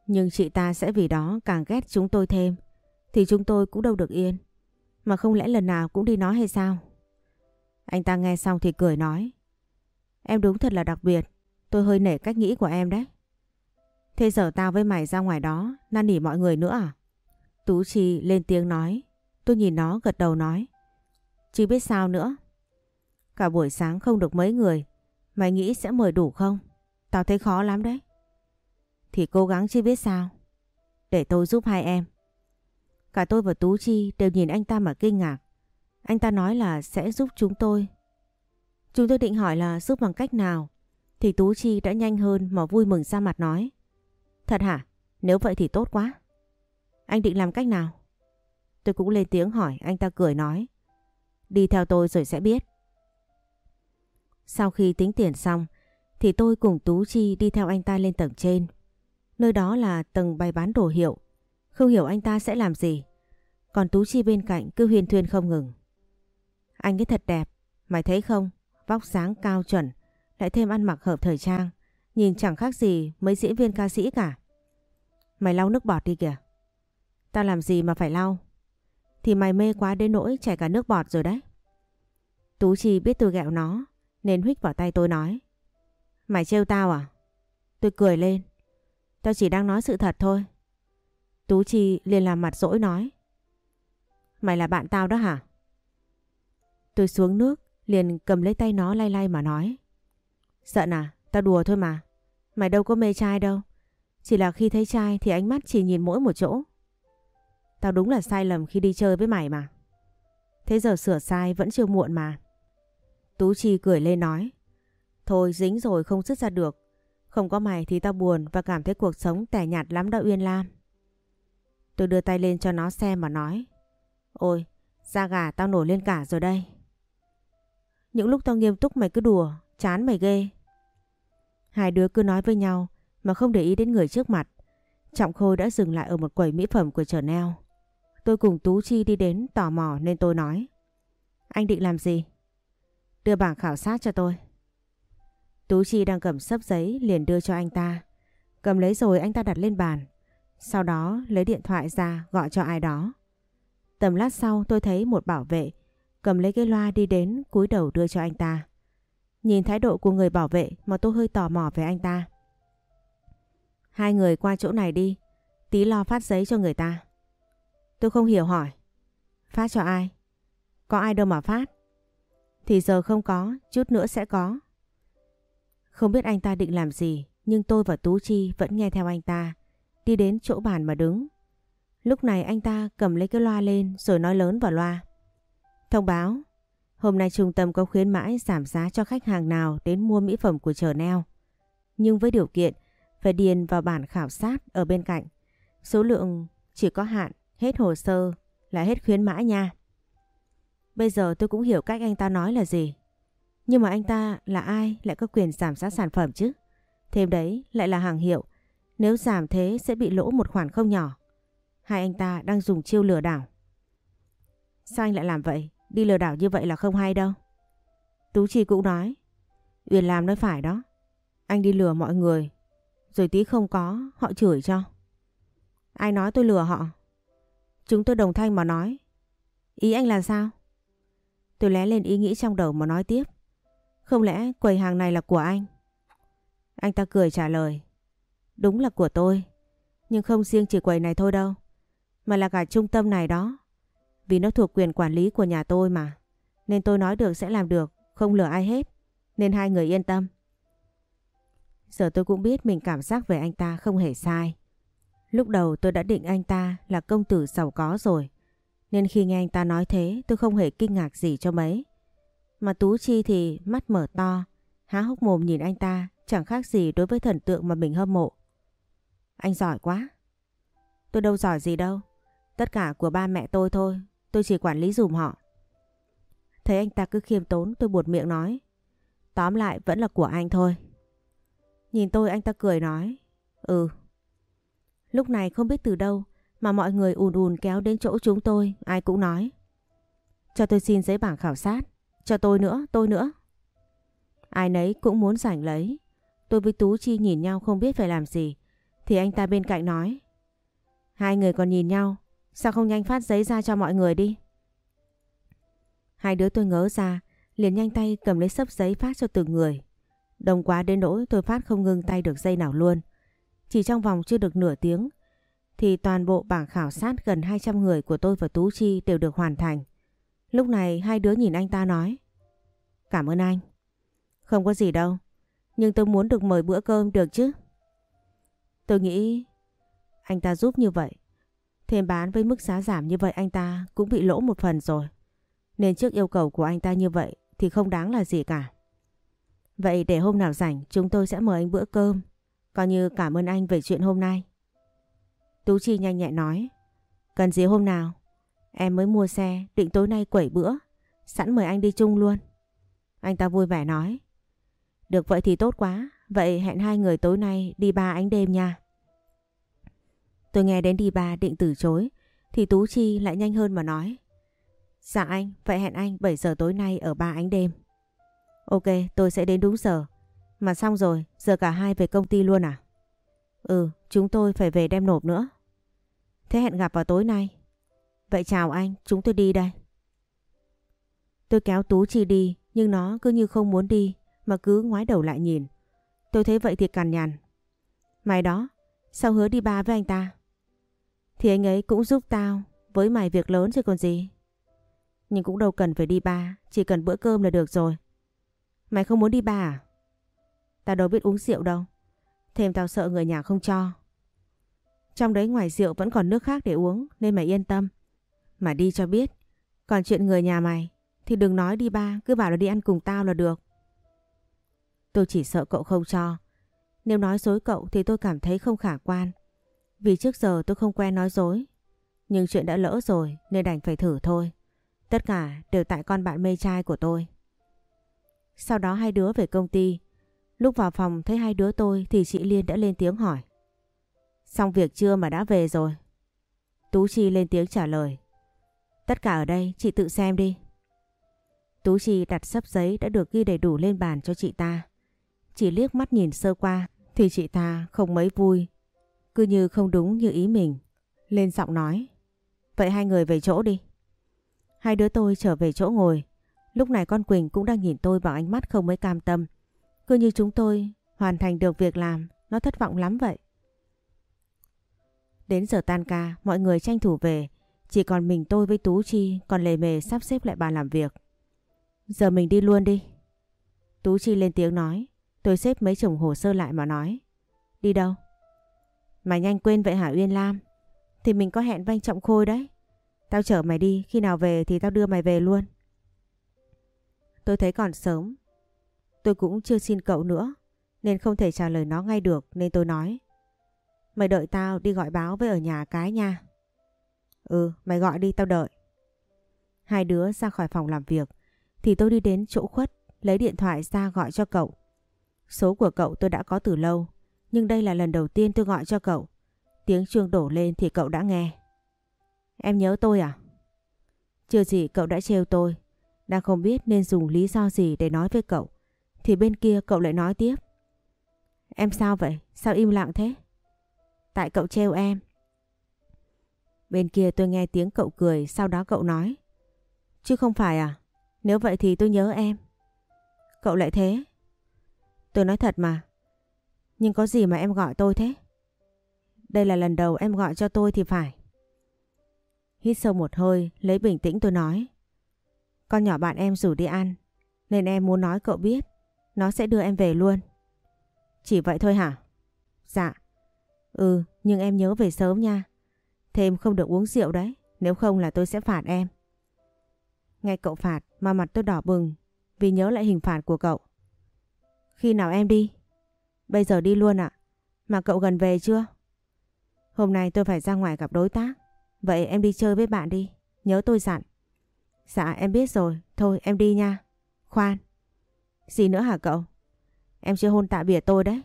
nhưng chị ta sẽ vì đó càng ghét chúng tôi thêm, thì chúng tôi cũng đâu được yên. Mà không lẽ lần nào cũng đi nói hay sao? Anh ta nghe xong thì cười nói. Em đúng thật là đặc biệt, tôi hơi nể cách nghĩ của em đấy. Thế giờ tao với mày ra ngoài đó, năn nỉ mọi người nữa à? Tú Chi lên tiếng nói. Tôi nhìn nó gật đầu nói. Chứ biết sao nữa. Cả buổi sáng không được mấy người. Mày nghĩ sẽ mời đủ không? Tao thấy khó lắm đấy. Thì cố gắng chứ biết sao. Để tôi giúp hai em. Cả tôi và Tú Chi đều nhìn anh ta mà kinh ngạc. Anh ta nói là sẽ giúp chúng tôi. Chúng tôi định hỏi là giúp bằng cách nào. Thì Tú Chi đã nhanh hơn mà vui mừng ra mặt nói. Thật hả? Nếu vậy thì tốt quá. Anh định làm cách nào? Tôi cũng lên tiếng hỏi, anh ta cười nói. Đi theo tôi rồi sẽ biết. Sau khi tính tiền xong, thì tôi cùng Tú Chi đi theo anh ta lên tầng trên. Nơi đó là tầng bày bán đồ hiệu. Không hiểu anh ta sẽ làm gì. Còn Tú Chi bên cạnh cứ huyên thuyên không ngừng. Anh ấy thật đẹp, mày thấy không? Vóc dáng cao chuẩn, lại thêm ăn mặc hợp thời trang. Nhìn chẳng khác gì mấy diễn viên ca sĩ cả. Mày lau nước bọt đi kìa. Tao làm gì mà phải lau? Thì mày mê quá đến nỗi chảy cả nước bọt rồi đấy. Tú Chi biết tôi gẹo nó, nên huých vào tay tôi nói. Mày trêu tao à? Tôi cười lên. Tao chỉ đang nói sự thật thôi. Tú Chi liền làm mặt dỗi nói. Mày là bạn tao đó hả? Tôi xuống nước, liền cầm lấy tay nó lay lay mà nói. Giận à? Tao đùa thôi mà. Mày đâu có mê trai đâu. Chỉ là khi thấy trai thì ánh mắt chỉ nhìn mỗi một chỗ. Tao đúng là sai lầm khi đi chơi với mày mà. Thế giờ sửa sai vẫn chưa muộn mà. Tú Chi cười lên nói. Thôi dính rồi không dứt ra được. Không có mày thì tao buồn và cảm thấy cuộc sống tẻ nhạt lắm đó Uyên Lam. Tôi đưa tay lên cho nó xem mà nói. Ôi, da gà tao nổi lên cả rồi đây. Những lúc tao nghiêm túc mày cứ đùa, chán mày ghê. Hai đứa cứ nói với nhau mà không để ý đến người trước mặt. Trọng Khôi đã dừng lại ở một quầy mỹ phẩm của Chanel. Tôi cùng Tú Chi đi đến tò mò nên tôi nói. Anh định làm gì? Đưa bảng khảo sát cho tôi. Tú Chi đang cầm sấp giấy liền đưa cho anh ta. Cầm lấy rồi anh ta đặt lên bàn. Sau đó lấy điện thoại ra gọi cho ai đó. Tầm lát sau tôi thấy một bảo vệ cầm lấy cái loa đi đến cúi đầu đưa cho anh ta. Nhìn thái độ của người bảo vệ mà tôi hơi tò mò về anh ta. Hai người qua chỗ này đi, tí lo phát giấy cho người ta. Tôi không hiểu hỏi. Phát cho ai? Có ai đâu mà phát. Thì giờ không có, chút nữa sẽ có. Không biết anh ta định làm gì, nhưng tôi và Tú Chi vẫn nghe theo anh ta, đi đến chỗ bàn mà đứng. Lúc này anh ta cầm lấy cái loa lên rồi nói lớn vào loa. Thông báo, hôm nay trung tâm có khuyến mãi giảm giá cho khách hàng nào đến mua mỹ phẩm của Chanel. Nhưng với điều kiện phải điền vào bản khảo sát ở bên cạnh. Số lượng chỉ có hạn, hết hồ sơ là hết khuyến mãi nha. Bây giờ tôi cũng hiểu cách anh ta nói là gì. Nhưng mà anh ta là ai lại có quyền giảm giá sản phẩm chứ? Thêm đấy lại là hàng hiệu. Nếu giảm thế sẽ bị lỗ một khoản không nhỏ. Hai anh ta đang dùng chiêu lừa đảo. Sao anh lại làm vậy? Đi lừa đảo như vậy là không hay đâu. Tú Chi cũng nói. Uyển làm nói phải đó. Anh đi lừa mọi người. Rồi tí không có, họ chửi cho. Ai nói tôi lừa họ? Chúng tôi đồng thanh mà nói. Ý anh là sao? Tôi lé lên ý nghĩ trong đầu mà nói tiếp. Không lẽ quầy hàng này là của anh? Anh ta cười trả lời. Đúng là của tôi. Nhưng không riêng chỉ quầy này thôi đâu. Mà là cả trung tâm này đó. Vì nó thuộc quyền quản lý của nhà tôi mà. Nên tôi nói được sẽ làm được. Không lừa ai hết. Nên hai người yên tâm. Giờ tôi cũng biết mình cảm giác về anh ta không hề sai. Lúc đầu tôi đã định anh ta là công tử giàu có rồi. Nên khi nghe anh ta nói thế tôi không hề kinh ngạc gì cho mấy. Mà Tú Chi thì mắt mở to, há hốc mồm nhìn anh ta chẳng khác gì đối với thần tượng mà mình hâm mộ. Anh giỏi quá. Tôi đâu giỏi gì đâu. Tất cả của ba mẹ tôi thôi, tôi chỉ quản lý dùm họ. Thấy anh ta cứ khiêm tốn tôi buột miệng nói. Tóm lại vẫn là của anh thôi. Nhìn tôi anh ta cười nói. Ừ. Lúc này không biết từ đâu mà mọi người ùn ùn kéo đến chỗ chúng tôi, ai cũng nói. Cho tôi xin giấy bảng khảo sát. Cho tôi nữa, tôi nữa. Ai nấy cũng muốn giành lấy. Tôi với Tú Chi nhìn nhau không biết phải làm gì. Thì anh ta bên cạnh nói. Hai người còn nhìn nhau. Sao không nhanh phát giấy ra cho mọi người đi? Hai đứa tôi ngớ ra. Liền nhanh tay cầm lấy sấp giấy phát cho từng người. Đông quá đến nỗi tôi phát không ngưng tay được giây nào luôn. Chỉ trong vòng chưa được nửa tiếng, thì toàn bộ bảng khảo sát gần 200 người của tôi và Tú Chi đều được hoàn thành. Lúc này, hai đứa nhìn anh ta nói, Cảm ơn anh. Không có gì đâu. Nhưng tôi muốn được mời bữa cơm được chứ. Tôi nghĩ anh ta giúp như vậy. Thêm bán với mức giá giảm như vậy anh ta cũng bị lỗ một phần rồi. Nên trước yêu cầu của anh ta như vậy thì không đáng là gì cả. Vậy để hôm nào rảnh, chúng tôi sẽ mời anh bữa cơm. Coi như cảm ơn anh về chuyện hôm nay. Tú Chi nhanh nhẹn nói. Cần gì hôm nào? Em mới mua xe, định tối nay quẩy bữa. Sẵn mời anh đi chung luôn. Anh ta vui vẻ nói. Được vậy thì tốt quá. Vậy hẹn hai người tối nay đi ba ánh đêm nha. Tôi nghe đến đi ba định từ chối. Thì Tú Chi lại nhanh hơn mà nói. Dạ anh, vậy hẹn anh 7 giờ tối nay ở ba ánh đêm. Ok, tôi sẽ đến đúng giờ. Mà xong rồi, giờ cả hai về công ty luôn à? Ừ, chúng tôi phải về đem nộp nữa. Thế hẹn gặp vào tối nay. Vậy chào anh, chúng tôi đi đây. Tôi kéo Tú Chi đi, nhưng nó cứ như không muốn đi, mà cứ ngoái đầu lại nhìn. Tôi thấy vậy thì cằn nhằn. Mày đó, sao hứa đi ba với anh ta? Thì anh ấy cũng giúp tao, với mày việc lớn chứ còn gì. Nhưng cũng đâu cần phải đi ba, chỉ cần bữa cơm là được rồi. Mày không muốn đi ba à? Tao đâu biết uống rượu đâu. Thêm tao sợ người nhà không cho. Trong đấy ngoài rượu vẫn còn nước khác để uống nên mày yên tâm. Mà đi cho biết. Còn chuyện người nhà mày thì đừng nói đi ba, cứ bảo là đi ăn cùng tao là được. Tôi chỉ sợ cậu không cho. Nếu nói dối cậu thì tôi cảm thấy không khả quan. Vì trước giờ tôi không quen nói dối. Nhưng chuyện đã lỡ rồi nên đành phải thử thôi. Tất cả đều tại con bạn mê trai của tôi. Sau đó hai đứa về công ty. Lúc vào phòng thấy hai đứa tôi thì chị Liên đã lên tiếng hỏi. Xong việc chưa mà đã về rồi? Tú Chi lên tiếng trả lời. Tất cả ở đây, chị tự xem đi. Tú Chi đặt sấp giấy đã được ghi đầy đủ lên bàn cho chị ta. Chỉ liếc mắt nhìn sơ qua thì chị ta không mấy vui. Cứ như không đúng như ý mình. Lên giọng nói. Vậy hai người về chỗ đi. Hai đứa tôi trở về chỗ ngồi. Lúc này con Quỳnh cũng đang nhìn tôi bằng ánh mắt không mấy cam tâm. Cứ như chúng tôi hoàn thành được việc làm, nó thất vọng lắm vậy. Đến giờ tan ca, mọi người tranh thủ về. Chỉ còn mình tôi với Tú Chi còn lề mề sắp xếp lại bàn làm việc. Giờ mình đi luôn đi. Tú Chi lên tiếng nói. Tôi xếp mấy chồng hồ sơ lại mà nói. Đi đâu? Mày nhanh quên vậy hả Uyên Lam? Thì mình có hẹn với anh Trọng Khôi đấy. Tao chở mày đi, khi nào về thì tao đưa mày về luôn. Tôi thấy còn sớm. Tôi cũng chưa xin cậu nữa, nên không thể trả lời nó ngay được nên tôi nói. Mày đợi tao đi gọi báo với ở nhà cái nha. Ừ, mày gọi đi tao đợi. Hai đứa ra khỏi phòng làm việc thì tôi đi đến chỗ khuất lấy điện thoại ra gọi cho cậu. Số của cậu tôi đã có từ lâu nhưng đây là lần đầu tiên tôi gọi cho cậu. Tiếng chuông đổ lên thì cậu đã nghe. Em nhớ tôi à? Chưa gì cậu đã trêu tôi. Đang không biết nên dùng lý do gì để nói với cậu. Thì bên kia cậu lại nói tiếp. Em sao vậy? Sao im lặng thế? Tại cậu trêu em. Bên kia tôi nghe tiếng cậu cười sau đó cậu nói. Chứ không phải à? Nếu vậy thì tôi nhớ em. Cậu lại thế. Tôi nói thật mà. Nhưng có gì mà em gọi tôi thế? Đây là lần đầu em gọi cho tôi thì phải. Hít sâu một hơi, lấy bình tĩnh tôi nói. Con nhỏ bạn em rủ đi ăn, nên em muốn nói cậu biết, nó sẽ đưa em về luôn. Chỉ vậy thôi hả? Dạ. Ừ, nhưng em nhớ về sớm nha. Thêm không được uống rượu đấy, nếu không là tôi sẽ phạt em. Nghe cậu phạt mà mặt tôi đỏ bừng vì nhớ lại hình phạt của cậu. Khi nào em đi? Bây giờ đi luôn ạ. Mà cậu gần về chưa? Hôm nay tôi phải ra ngoài gặp đối tác. Vậy em đi chơi với bạn đi. Nhớ tôi dặn. Dạ em biết rồi. Thôi em đi nha. Khoan. Gì nữa hả cậu? Em chưa hôn tạm biệt tôi đấy.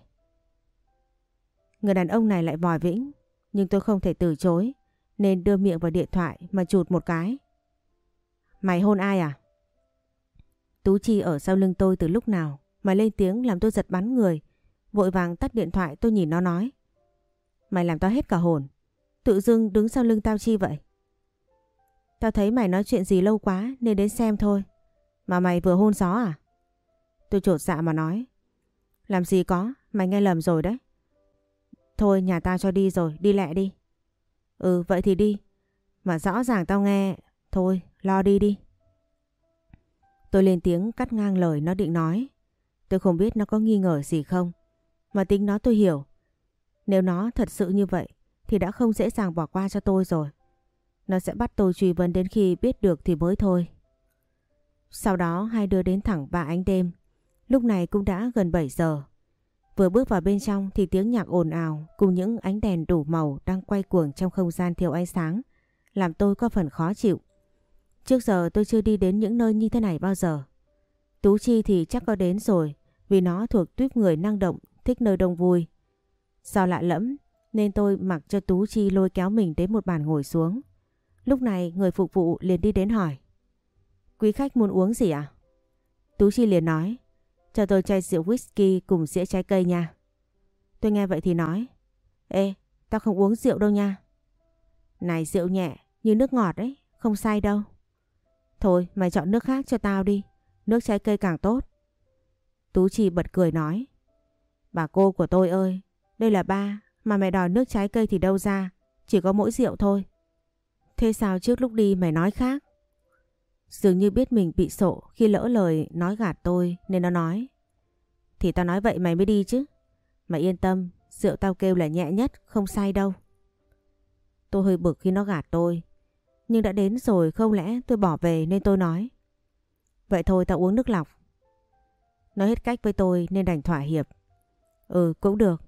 Người đàn ông này lại vòi vĩnh. Nhưng tôi không thể từ chối. Nên đưa miệng vào điện thoại mà chụt một cái. Mày hôn ai à? Tú Chi ở sau lưng tôi từ lúc nào mà lên tiếng làm tôi giật bắn người. Vội vàng tắt điện thoại tôi nhìn nó nói. Mày làm tao hết cả hồn. Tự dưng đứng sau lưng tao chi vậy? Tao thấy mày nói chuyện gì lâu quá nên đến xem thôi. Mà mày vừa hôn gió à? Tôi trột dạ mà nói. Làm gì có, mày nghe lầm rồi đấy. Thôi nhà tao cho đi rồi, đi lẹ đi. Ừ vậy thì đi. Mà rõ ràng tao nghe. Thôi, lo đi đi. Tôi lên tiếng cắt ngang lời nó định nói. Tôi không biết nó có nghi ngờ gì không. Mà tính nó tôi hiểu. Nếu nó thật sự như vậy thì đã không dễ dàng bỏ qua cho tôi rồi. Nó sẽ bắt tôi truy vấn đến khi biết được thì mới thôi. Sau đó hai đứa đến thẳng ba ánh đêm. Lúc này cũng đã gần 7 giờ. Vừa bước vào bên trong thì tiếng nhạc ồn ào cùng những ánh đèn đủ màu đang quay cuồng trong không gian thiếu ánh sáng làm tôi có phần khó chịu. Trước giờ tôi chưa đi đến những nơi như thế này bao giờ. Tú Chi thì chắc có đến rồi vì nó thuộc tuyếp người năng động, thích nơi đông vui. Do lạ lẫm nên tôi mặc cho Tú Chi lôi kéo mình đến một bàn ngồi xuống. Lúc này người phục vụ liền đi đến hỏi. Quý khách muốn uống gì ạ? Tú Chi liền nói. Cho tôi chai rượu whisky cùng dĩa trái cây nha. Tôi nghe vậy thì nói. Ê, tao không uống rượu đâu nha. Này rượu nhẹ, như nước ngọt ấy, không say đâu. Thôi mày chọn nước khác cho tao đi, nước trái cây càng tốt. Tú Chi bật cười nói. Bà cô của tôi ơi, đây là ba, mà mày đòi nước trái cây thì đâu ra, chỉ có mỗi rượu thôi. Thế sao trước lúc đi mày nói khác? Dường như biết mình bị sộ khi lỡ lời nói gạt tôi nên nó nói. Thì tao nói vậy mày mới đi chứ. Mày yên tâm, rượu tao kêu là nhẹ nhất, không say đâu. Tôi hơi bực khi nó gạt tôi. Nhưng đã đến rồi không lẽ tôi bỏ về nên tôi nói. Vậy thôi tao uống nước lọc. Nó hết cách với tôi nên đành thỏa hiệp. Ừ cũng được.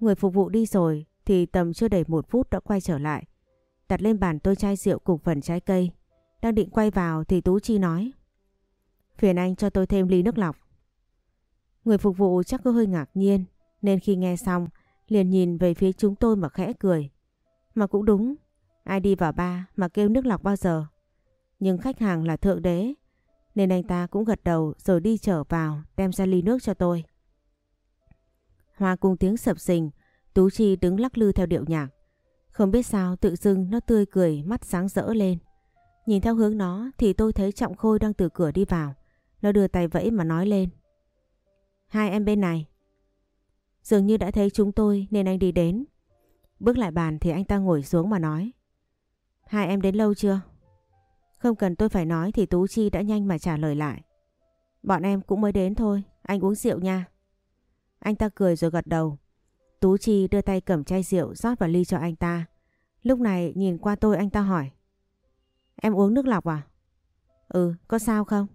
Người phục vụ đi rồi thì tầm chưa đầy một phút đã quay trở lại. Đặt lên bàn tôi chai rượu cùng phần trái cây. Đang định quay vào thì Tú Chi nói. Phiền anh cho tôi thêm ly nước lọc. Người phục vụ chắc cứ hơi ngạc nhiên nên khi nghe xong liền nhìn về phía chúng tôi mà khẽ cười. Mà cũng đúng, ai đi vào ba mà kêu nước lọc bao giờ. Nhưng khách hàng là thượng đế nên anh ta cũng gật đầu rồi đi trở vào đem ra ly nước cho tôi. Hoa cùng tiếng sập sình, Tú Chi đứng lắc lư theo điệu nhạc. Không biết sao tự dưng nó tươi cười mắt sáng rỡ lên. Nhìn theo hướng nó thì tôi thấy Trọng Khôi đang từ cửa đi vào. Nó đưa tay vẫy mà nói lên. Hai em bên này. Dường như đã thấy chúng tôi nên anh đi đến. Bước lại bàn thì anh ta ngồi xuống mà nói. Hai em đến lâu chưa? Không cần tôi phải nói thì Tú Chi đã nhanh mà trả lời lại. Bọn em cũng mới đến thôi, anh uống rượu nha. Anh ta cười rồi gật đầu. Tú Chi đưa tay cầm chai rượu rót vào ly cho anh ta. Lúc này nhìn qua tôi anh ta hỏi. Em uống nước lọc à? Ừ, có sao không?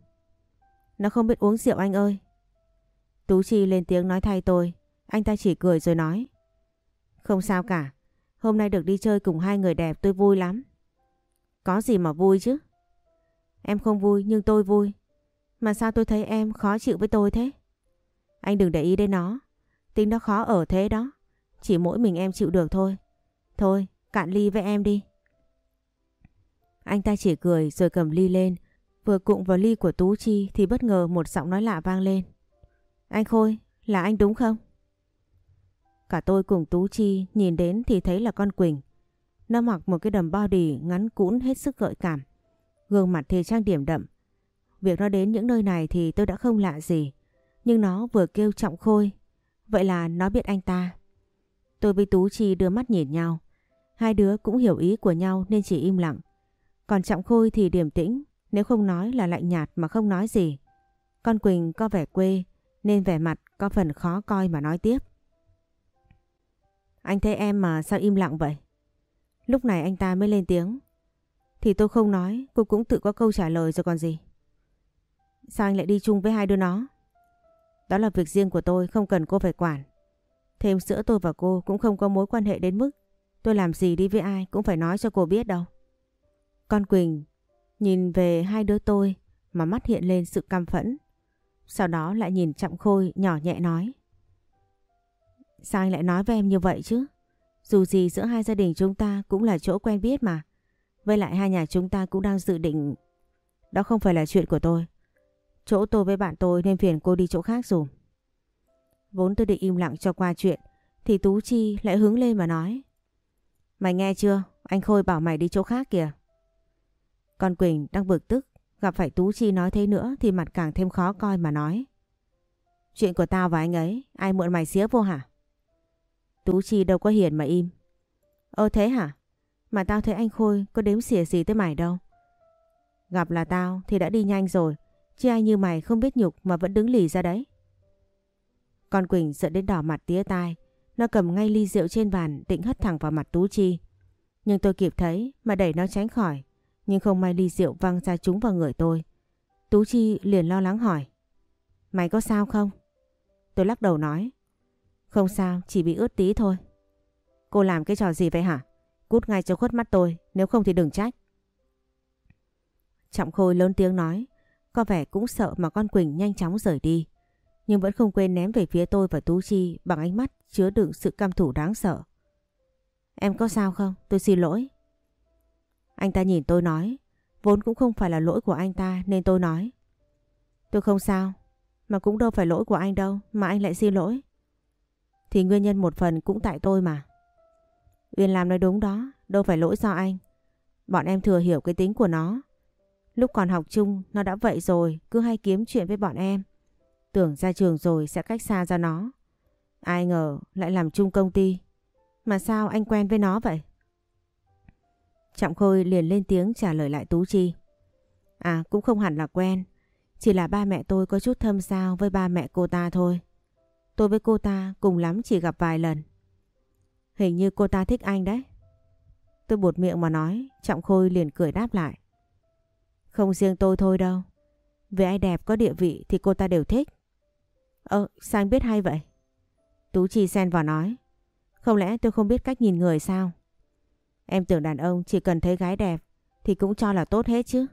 Nó không biết uống rượu anh ơi. Tú Chi lên tiếng nói thay tôi. Anh ta chỉ cười rồi nói. Không sao cả. Hôm nay được đi chơi cùng hai người đẹp tôi vui lắm. Có gì mà vui chứ? Em không vui nhưng tôi vui. Mà sao tôi thấy em khó chịu với tôi thế? Anh đừng để ý đến nó. Tính nó khó ở thế đó. Chỉ mỗi mình em chịu được thôi. Thôi, cạn ly với em đi. Anh ta chỉ cười rồi cầm ly lên. Vừa cụng vào ly của Tú Chi thì bất ngờ một giọng nói lạ vang lên. Anh Khôi, là anh đúng không? Cả tôi cùng Tú Chi nhìn đến thì thấy là con Quỳnh. Nó mặc một cái đầm body ngắn cũn hết sức gợi cảm. Gương mặt thì trang điểm đậm. Việc nó đến những nơi này thì tôi đã không lạ gì. Nhưng nó vừa kêu trọng khôi. Vậy là nó biết anh ta. Tôi với Tú Chi đưa mắt nhìn nhau. Hai đứa cũng hiểu ý của nhau nên chỉ im lặng. Còn Trọng Khôi thì điềm tĩnh, nếu không nói là lạnh nhạt mà không nói gì. Con Quỳnh có vẻ quê nên vẻ mặt có phần khó coi mà nói tiếp. Anh thấy em mà sao im lặng vậy? Lúc này anh ta mới lên tiếng. Thì tôi không nói, cô cũng tự có câu trả lời rồi còn gì. Sao anh lại đi chung với hai đứa nó? Đó là việc riêng của tôi, không cần cô phải quản. Thêm giữa tôi và cô cũng không có mối quan hệ đến mức tôi làm gì đi với ai cũng phải nói cho cô biết đâu. Con Quỳnh nhìn về hai đứa tôi mà mắt hiện lên sự căm phẫn. Sau đó lại nhìn Trọng Khôi nhỏ nhẹ nói. Sao anh lại nói với em như vậy chứ? Dù gì giữa hai gia đình chúng ta cũng là chỗ quen biết mà. Với lại hai nhà chúng ta cũng đang dự định... Đó không phải là chuyện của tôi. Chỗ tôi với bạn tôi nên phiền cô đi chỗ khác dùm. Vốn tôi định im lặng cho qua chuyện, thì Tú Chi lại hướng lên mà nói. Mày nghe chưa? Anh Khôi bảo mày đi chỗ khác kìa. Con Quỳnh đang bực tức, gặp phải Tú Chi nói thế nữa thì mặt càng thêm khó coi mà nói. Chuyện của tao và anh ấy, ai muộn mày xía vô hả? Tú Chi đâu có hiền mà im. Ơ thế hả? Mà tao thấy anh Khôi có đếm xỉa gì tới mày đâu. Gặp là tao thì đã đi nhanh rồi. Chứ ai như mày không biết nhục mà vẫn đứng lì ra đấy. Con Quỳnh giận đến đỏ mặt tía tai. Nó cầm ngay ly rượu trên bàn định hất thẳng vào mặt Tú Chi. Nhưng tôi kịp thấy mà đẩy nó tránh khỏi. Nhưng không may ly rượu văng ra trúng vào người tôi. Tú Chi liền lo lắng hỏi. Mày có sao không? Tôi lắc đầu nói. Không sao, chỉ bị ướt tí thôi. Cô làm cái trò gì vậy hả? Cút ngay cho khuất mắt tôi, nếu không thì đừng trách. Trọng Khôi lớn tiếng nói, có vẻ cũng sợ mà con Quỳnh nhanh chóng rời đi. Nhưng vẫn không quên ném về phía tôi và Tú Chi bằng ánh mắt chứa đựng sự căm thủ đáng sợ. Em có sao không? Tôi xin lỗi. Anh ta nhìn tôi nói, vốn cũng không phải là lỗi của anh ta nên tôi nói. Tôi không sao, mà cũng đâu phải lỗi của anh đâu mà anh lại xin lỗi. Thì nguyên nhân một phần cũng tại tôi mà. Uyên làm nói đúng đó, đâu phải lỗi do anh. Bọn em thừa hiểu cái tính của nó. Lúc còn học chung nó đã vậy rồi, cứ hay kiếm chuyện với bọn em. Tưởng ra trường rồi sẽ cách xa ra nó. Ai ngờ lại làm chung công ty. Mà sao anh quen với nó vậy? Trọng Khôi liền lên tiếng trả lời lại Tú Chi. À cũng không hẳn là quen. Chỉ là ba mẹ tôi có chút thâm giao với ba mẹ cô ta thôi. Tôi với cô ta cùng lắm chỉ gặp vài lần. Hình như cô ta thích anh đấy. Tôi buột miệng mà nói, Trọng Khôi liền cười đáp lại. Không riêng tôi thôi đâu. Về ai đẹp có địa vị thì cô ta đều thích. Ơ, sao anh biết hay vậy? Tú Chi xen vào nói. Không lẽ tôi không biết cách nhìn người sao? Em tưởng đàn ông chỉ cần thấy gái đẹp thì cũng cho là tốt hết chứ.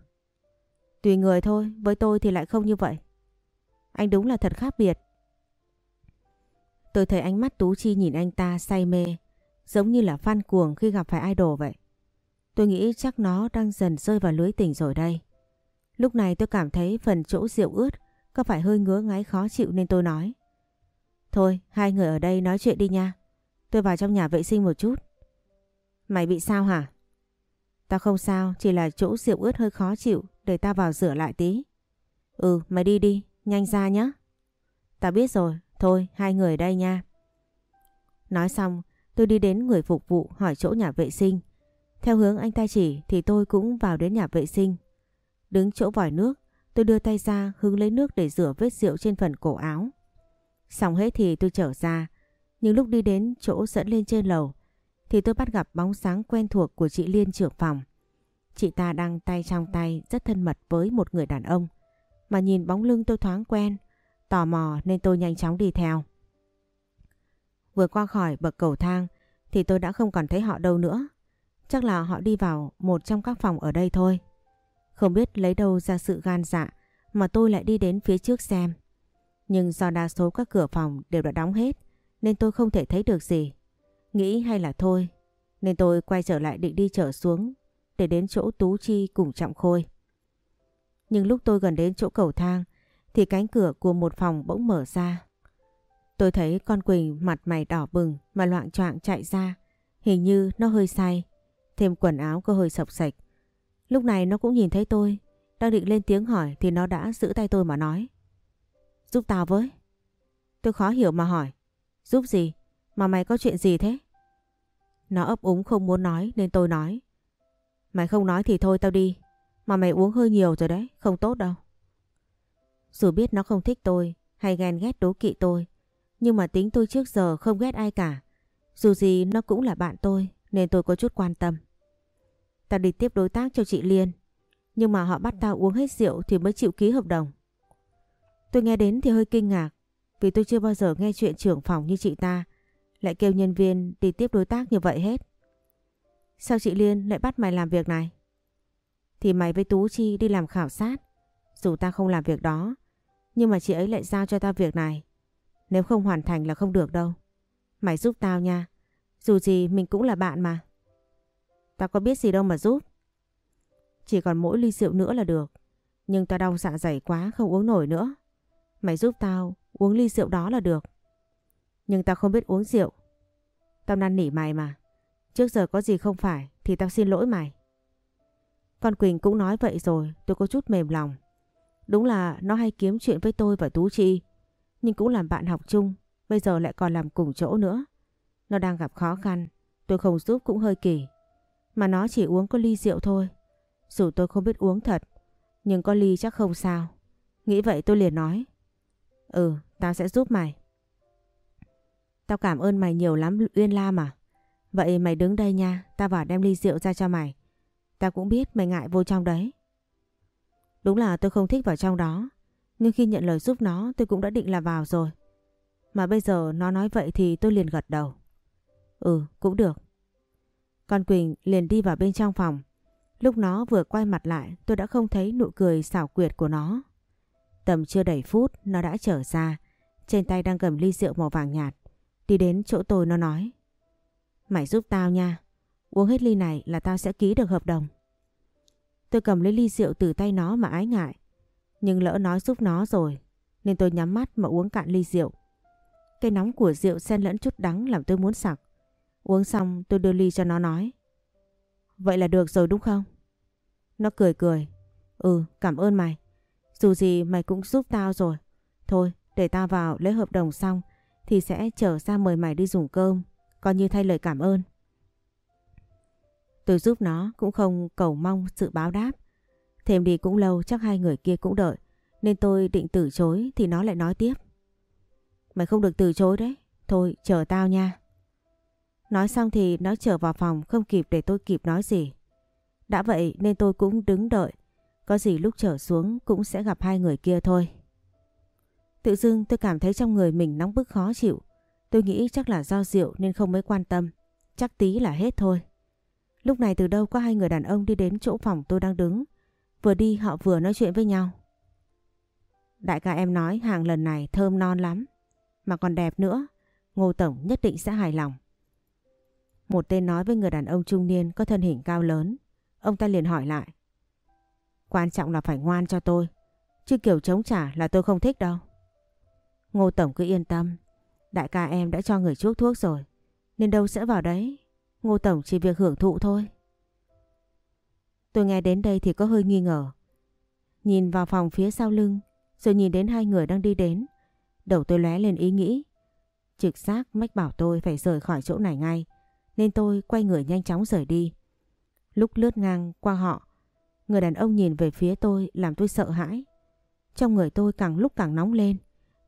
Tùy người thôi, với tôi thì lại không như vậy. Anh đúng là thật khác biệt. Tôi thấy ánh mắt Tú Chi nhìn anh ta say mê, giống như là fan cuồng khi gặp phải idol vậy. Tôi nghĩ chắc nó đang dần rơi vào lưới tình rồi đây. Lúc này tôi cảm thấy phần chỗ rượu ướt có phải hơi ngứa ngáy khó chịu nên tôi nói. Thôi, hai người ở đây nói chuyện đi nha. Tôi vào trong nhà vệ sinh một chút. Mày bị sao hả? Tao không sao, chỉ là chỗ rượu ướt hơi khó chịu, để tao vào rửa lại tí. Ừ, mày đi đi, nhanh ra nhé. Tao biết rồi, thôi hai người đây nha. Nói xong, tôi đi đến người phục vụ hỏi chỗ nhà vệ sinh. Theo hướng anh ta chỉ thì tôi cũng vào đến nhà vệ sinh. Đứng chỗ vòi nước, tôi đưa tay ra hứng lấy nước để rửa vết rượu trên phần cổ áo. Xong hết thì tôi trở ra, nhưng lúc đi đến chỗ dẫn lên trên lầu thì tôi bắt gặp bóng sáng quen thuộc của chị Liên trưởng phòng. Chị ta đang tay trong tay rất thân mật với một người đàn ông. Mà nhìn bóng lưng tôi thoáng quen, tò mò nên tôi nhanh chóng đi theo. Vừa qua khỏi bậc cầu thang thì tôi đã không còn thấy họ đâu nữa. Chắc là họ đi vào một trong các phòng ở đây thôi. Không biết lấy đâu ra sự gan dạ mà tôi lại đi đến phía trước xem. Nhưng do đa số các cửa phòng đều đã đóng hết nên tôi không thể thấy được gì. Nghĩ hay là thôi nên tôi quay trở lại định đi trở xuống để đến chỗ Tú Chi cùng Trọng Khôi. Nhưng lúc tôi gần đến chỗ cầu thang thì cánh cửa của một phòng bỗng mở ra. Tôi thấy con Quỳnh mặt mày đỏ bừng mà loạn choạng chạy ra. Hình như nó hơi say, thêm quần áo có hơi sọc sạch. Lúc này nó cũng nhìn thấy tôi, đang định lên tiếng hỏi thì nó đã giữ tay tôi mà nói. Giúp tao với. Tôi khó hiểu mà hỏi. Giúp gì? Mà mày có chuyện gì thế? Nó ấp úng không muốn nói nên tôi nói. Mày không nói thì thôi tao đi. Mà mày uống hơi nhiều rồi đấy, không tốt đâu. Dù biết nó không thích tôi hay ghen ghét đố kỵ tôi. Nhưng mà tính tôi trước giờ không ghét ai cả. Dù gì nó cũng là bạn tôi nên tôi có chút quan tâm. Tao đi tiếp đối tác cho chị Liên. Nhưng mà họ bắt tao uống hết rượu thì mới chịu ký hợp đồng. Tôi nghe đến thì hơi kinh ngạc. Vì tôi chưa bao giờ nghe chuyện trưởng phòng như chị ta lại kêu nhân viên đi tiếp đối tác như vậy hết. Sao chị Liên lại bắt mày làm việc này? Thì mày với Tú Chi đi làm khảo sát. Dù ta không làm việc đó, nhưng mà chị ấy lại giao cho ta việc này. Nếu không hoàn thành là không được đâu. Mày giúp tao nha. Dù gì mình cũng là bạn mà. Tao có biết gì đâu mà giúp. Chỉ còn mỗi ly rượu nữa là được. Nhưng tao đau dạ dày quá không uống nổi nữa. Mày giúp tao uống ly rượu đó là được. Nhưng tao không biết uống rượu. Tao năn nỉ mày mà. Trước giờ có gì không phải thì tao xin lỗi mày. Con Quỳnh cũng nói vậy rồi tôi có chút mềm lòng. Đúng là nó hay kiếm chuyện với tôi và Tú Chi. Nhưng cũng làm bạn học chung. Bây giờ lại còn làm cùng chỗ nữa. Nó đang gặp khó khăn. Tôi không giúp cũng hơi kỳ. Mà nó chỉ uống có ly rượu thôi. Dù tôi không biết uống thật. Nhưng có ly chắc không sao. Nghĩ vậy tôi liền nói. Ừ, tao sẽ giúp mày. Tao cảm ơn mày nhiều lắm Uyên Lam à. Vậy mày đứng đây nha, tao vào đem ly rượu ra cho mày. Tao cũng biết mày ngại vô trong đấy. Đúng là tôi không thích vào trong đó. Nhưng khi nhận lời giúp nó tôi cũng đã định là vào rồi. Mà bây giờ nó nói vậy thì tôi liền gật đầu. Ừ, cũng được. Con Quỳnh liền đi vào bên trong phòng. Lúc nó vừa quay mặt lại tôi đã không thấy nụ cười xảo quyệt của nó. Tầm chưa đầy phút nó đã trở ra. Trên tay đang cầm ly rượu màu vàng nhạt. Đi đến chỗ tôi nó nói. Mày giúp tao nha. Uống hết ly này là tao sẽ ký được hợp đồng. Tôi cầm lấy ly rượu từ tay nó mà ái ngại. Nhưng lỡ nói giúp nó rồi, nên tôi nhắm mắt mà uống cạn ly rượu. Cái nóng của rượu xen lẫn chút đắng làm tôi muốn sặc. Uống xong tôi đưa ly cho nó nói. Vậy là được rồi đúng không? Nó cười cười. Ừ, cảm ơn mày. Dù gì mày cũng giúp tao rồi. Thôi, để tao vào lấy hợp đồng xong thì sẽ trở ra mời mày đi dùng cơm, coi như thay lời cảm ơn. Tôi giúp nó cũng không cầu mong sự báo đáp. Thêm đi cũng lâu chắc hai người kia cũng đợi. Nên tôi định từ chối thì nó lại nói tiếp. Mày không được từ chối đấy. Thôi chờ tao nha. Nói xong thì nó trở vào phòng không kịp để tôi kịp nói gì. Đã vậy nên tôi cũng đứng đợi. Có gì lúc trở xuống cũng sẽ gặp hai người kia thôi. Tự dưng tôi cảm thấy trong người mình nóng bức khó chịu. Tôi nghĩ chắc là do rượu nên không mới quan tâm. Chắc tí là hết thôi. Lúc này từ đâu có hai người đàn ông đi đến chỗ phòng tôi đang đứng. Vừa đi họ vừa nói chuyện với nhau. Đại ca em nói hàng lần này thơm non lắm. Mà còn đẹp nữa. Ngô Tổng nhất định sẽ hài lòng. Một tên nói với người đàn ông trung niên có thân hình cao lớn. Ông ta liền hỏi lại. Quan trọng là phải ngoan cho tôi. Chứ kiểu chống trả là tôi không thích đâu. Ngô Tổng cứ yên tâm. Đại ca em đã cho người chuốc thuốc rồi. Nên đâu sẽ vào đấy. Ngô Tổng chỉ việc hưởng thụ thôi. Tôi nghe đến đây thì có hơi nghi ngờ. Nhìn vào phòng phía sau lưng, rồi nhìn đến hai người đang đi đến. Đầu tôi lóe lên ý nghĩ. Trực giác mách bảo tôi phải rời khỏi chỗ này ngay, nên tôi quay người nhanh chóng rời đi. Lúc lướt ngang qua họ, người đàn ông nhìn về phía tôi làm tôi sợ hãi. Trong người tôi càng lúc càng nóng lên,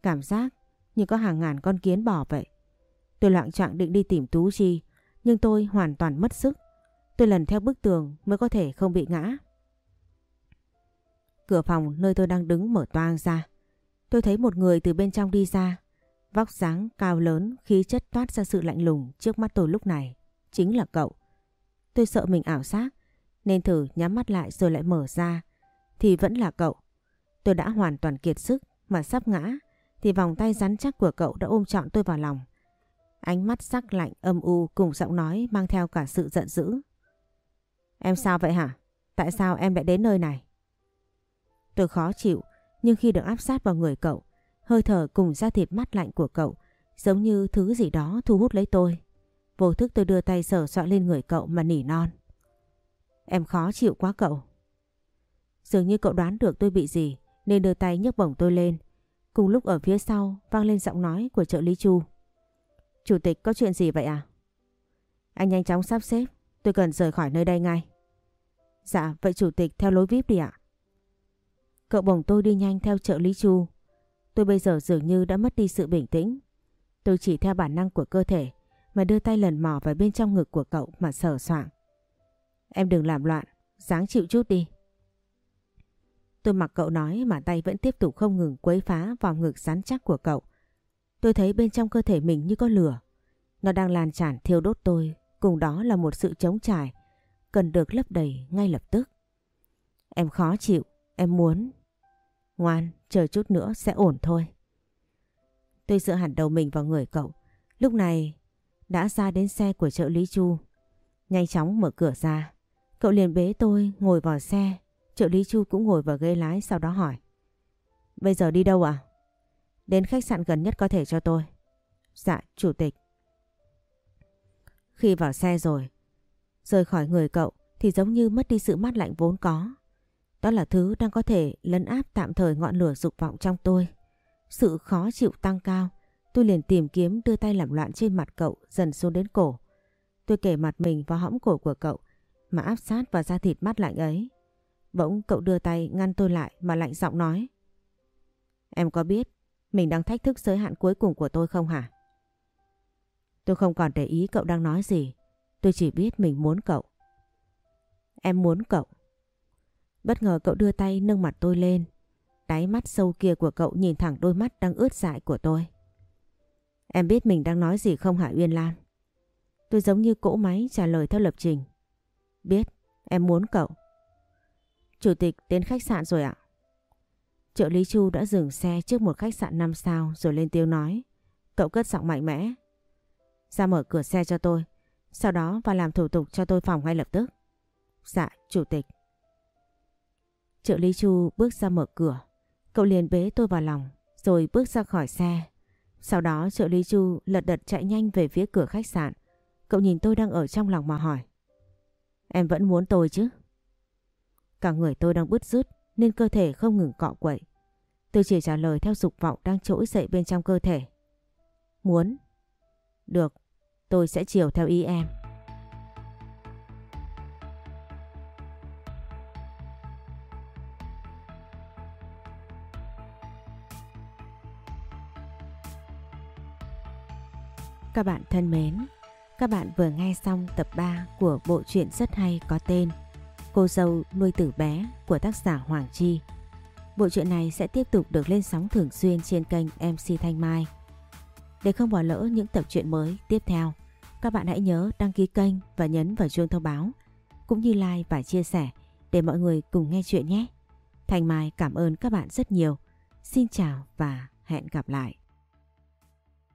cảm giác như có hàng ngàn con kiến bò vậy. Tôi loạn trạng định đi tìm Tú Chi, nhưng tôi hoàn toàn mất sức. Tôi lần theo bức tường mới có thể không bị ngã. Cửa phòng nơi tôi đang đứng mở toang ra. Tôi thấy một người từ bên trong đi ra. Vóc dáng cao lớn, khí chất toát ra sự lạnh lùng trước mắt tôi lúc này. Chính là cậu. Tôi sợ mình ảo giác, nên thử nhắm mắt lại rồi lại mở ra. Thì vẫn là cậu. Tôi đã hoàn toàn kiệt sức mà sắp ngã. Thì vòng tay rắn chắc của cậu đã ôm trọn tôi vào lòng. Ánh mắt sắc lạnh âm u cùng giọng nói mang theo cả sự giận dữ. Em sao vậy hả? Tại sao em lại đến nơi này? Tôi khó chịu, nhưng khi được áp sát vào người cậu, hơi thở cùng da thịt mắt lạnh của cậu giống như thứ gì đó thu hút lấy tôi. Vô thức tôi đưa tay sờ soạn lên người cậu mà nỉ non. Em khó chịu quá cậu. Dường như cậu đoán được tôi bị gì nên đưa tay nhấc bổng tôi lên. Cùng lúc ở phía sau vang lên giọng nói của trợ lý Chu. Chủ tịch có chuyện gì vậy à? Anh nhanh chóng sắp xếp, tôi cần rời khỏi nơi đây ngay. Dạ, vậy chủ tịch theo lối VIP đi ạ. Cậu bổng tôi đi nhanh theo trợ lý Chu. Tôi bây giờ dường như đã mất đi sự bình tĩnh. Tôi chỉ theo bản năng của cơ thể mà đưa tay lần mò vào bên trong ngực của cậu mà sờ soạng. Em đừng làm loạn, dáng chịu chút đi. Tôi mặc cậu nói mà tay vẫn tiếp tục không ngừng quấy phá vào ngực rắn chắc của cậu. Tôi thấy bên trong cơ thể mình như có lửa. Nó đang lan tràn thiêu đốt tôi, cùng đó là một sự chống trải, cần được lấp đầy ngay lập tức. Em khó chịu, em muốn. Ngoan, chờ chút nữa sẽ ổn thôi. Tôi dựa hẳn đầu mình vào người cậu. Lúc này đã ra đến xe của trợ lý Chu. Nhanh chóng mở cửa ra. Cậu liền bế tôi ngồi vào xe. Trợ lý Chu cũng ngồi vào ghế lái sau đó hỏi. Bây giờ đi đâu à? Đến khách sạn gần nhất có thể cho tôi. Dạ, chủ tịch. Khi vào xe rồi, rời khỏi người cậu thì giống như mất đi sự mát lạnh vốn có. Đó là thứ đang có thể lấn áp tạm thời ngọn lửa dục vọng trong tôi. Sự khó chịu tăng cao, tôi liền tìm kiếm đưa tay làm loạn trên mặt cậu dần xuống đến cổ. Tôi kể mặt mình vào hõm cổ của cậu mà áp sát vào da thịt mát lạnh ấy. Bỗng cậu đưa tay ngăn tôi lại mà lạnh giọng nói. Em có biết mình đang thách thức giới hạn cuối cùng của tôi không hả? Tôi không còn để ý cậu đang nói gì. Tôi chỉ biết mình muốn cậu. Em muốn cậu. Bất ngờ cậu đưa tay nâng mặt tôi lên. Đáy mắt sâu kia của cậu nhìn thẳng đôi mắt đang ướt dại của tôi. Em biết mình đang nói gì không hả Uyên Lan? Tôi giống như cỗ máy trả lời theo lập trình. Biết, em muốn cậu. Chủ tịch đến khách sạn rồi ạ. Trợ lý Chu đã dừng xe trước một khách sạn 5 sao rồi lên tiếng nói. Cậu cất giọng mạnh mẽ. Ra mở cửa xe cho tôi. Sau đó vào làm thủ tục cho tôi phòng ngay lập tức. Dạ, chủ tịch. Trợ lý Chu bước ra mở cửa. Cậu liền bế tôi vào lòng rồi bước ra khỏi xe. Sau đó trợ lý Chu lật đật chạy nhanh về phía cửa khách sạn. Cậu nhìn tôi đang ở trong lòng mà hỏi. Em vẫn muốn tôi chứ? Cả người tôi đang bứt rứt nên cơ thể không ngừng cọ quậy. Tôi chỉ trả lời theo dục vọng đang trỗi dậy bên trong cơ thể. Muốn. Được, tôi sẽ chiều theo ý em. Các bạn thân mến, các bạn vừa nghe xong tập 3 của bộ truyện rất hay có tên Cô dâu nuôi tử bé của tác giả Hoàng Chi. Bộ truyện này sẽ tiếp tục được lên sóng thường xuyên trên kênh MC Thanh Mai. Để không bỏ lỡ những tập truyện mới tiếp theo, các bạn hãy nhớ đăng ký kênh và nhấn vào chuông thông báo, cũng như like và chia sẻ để mọi người cùng nghe chuyện nhé. Thanh Mai cảm ơn các bạn rất nhiều. Xin chào và hẹn gặp lại.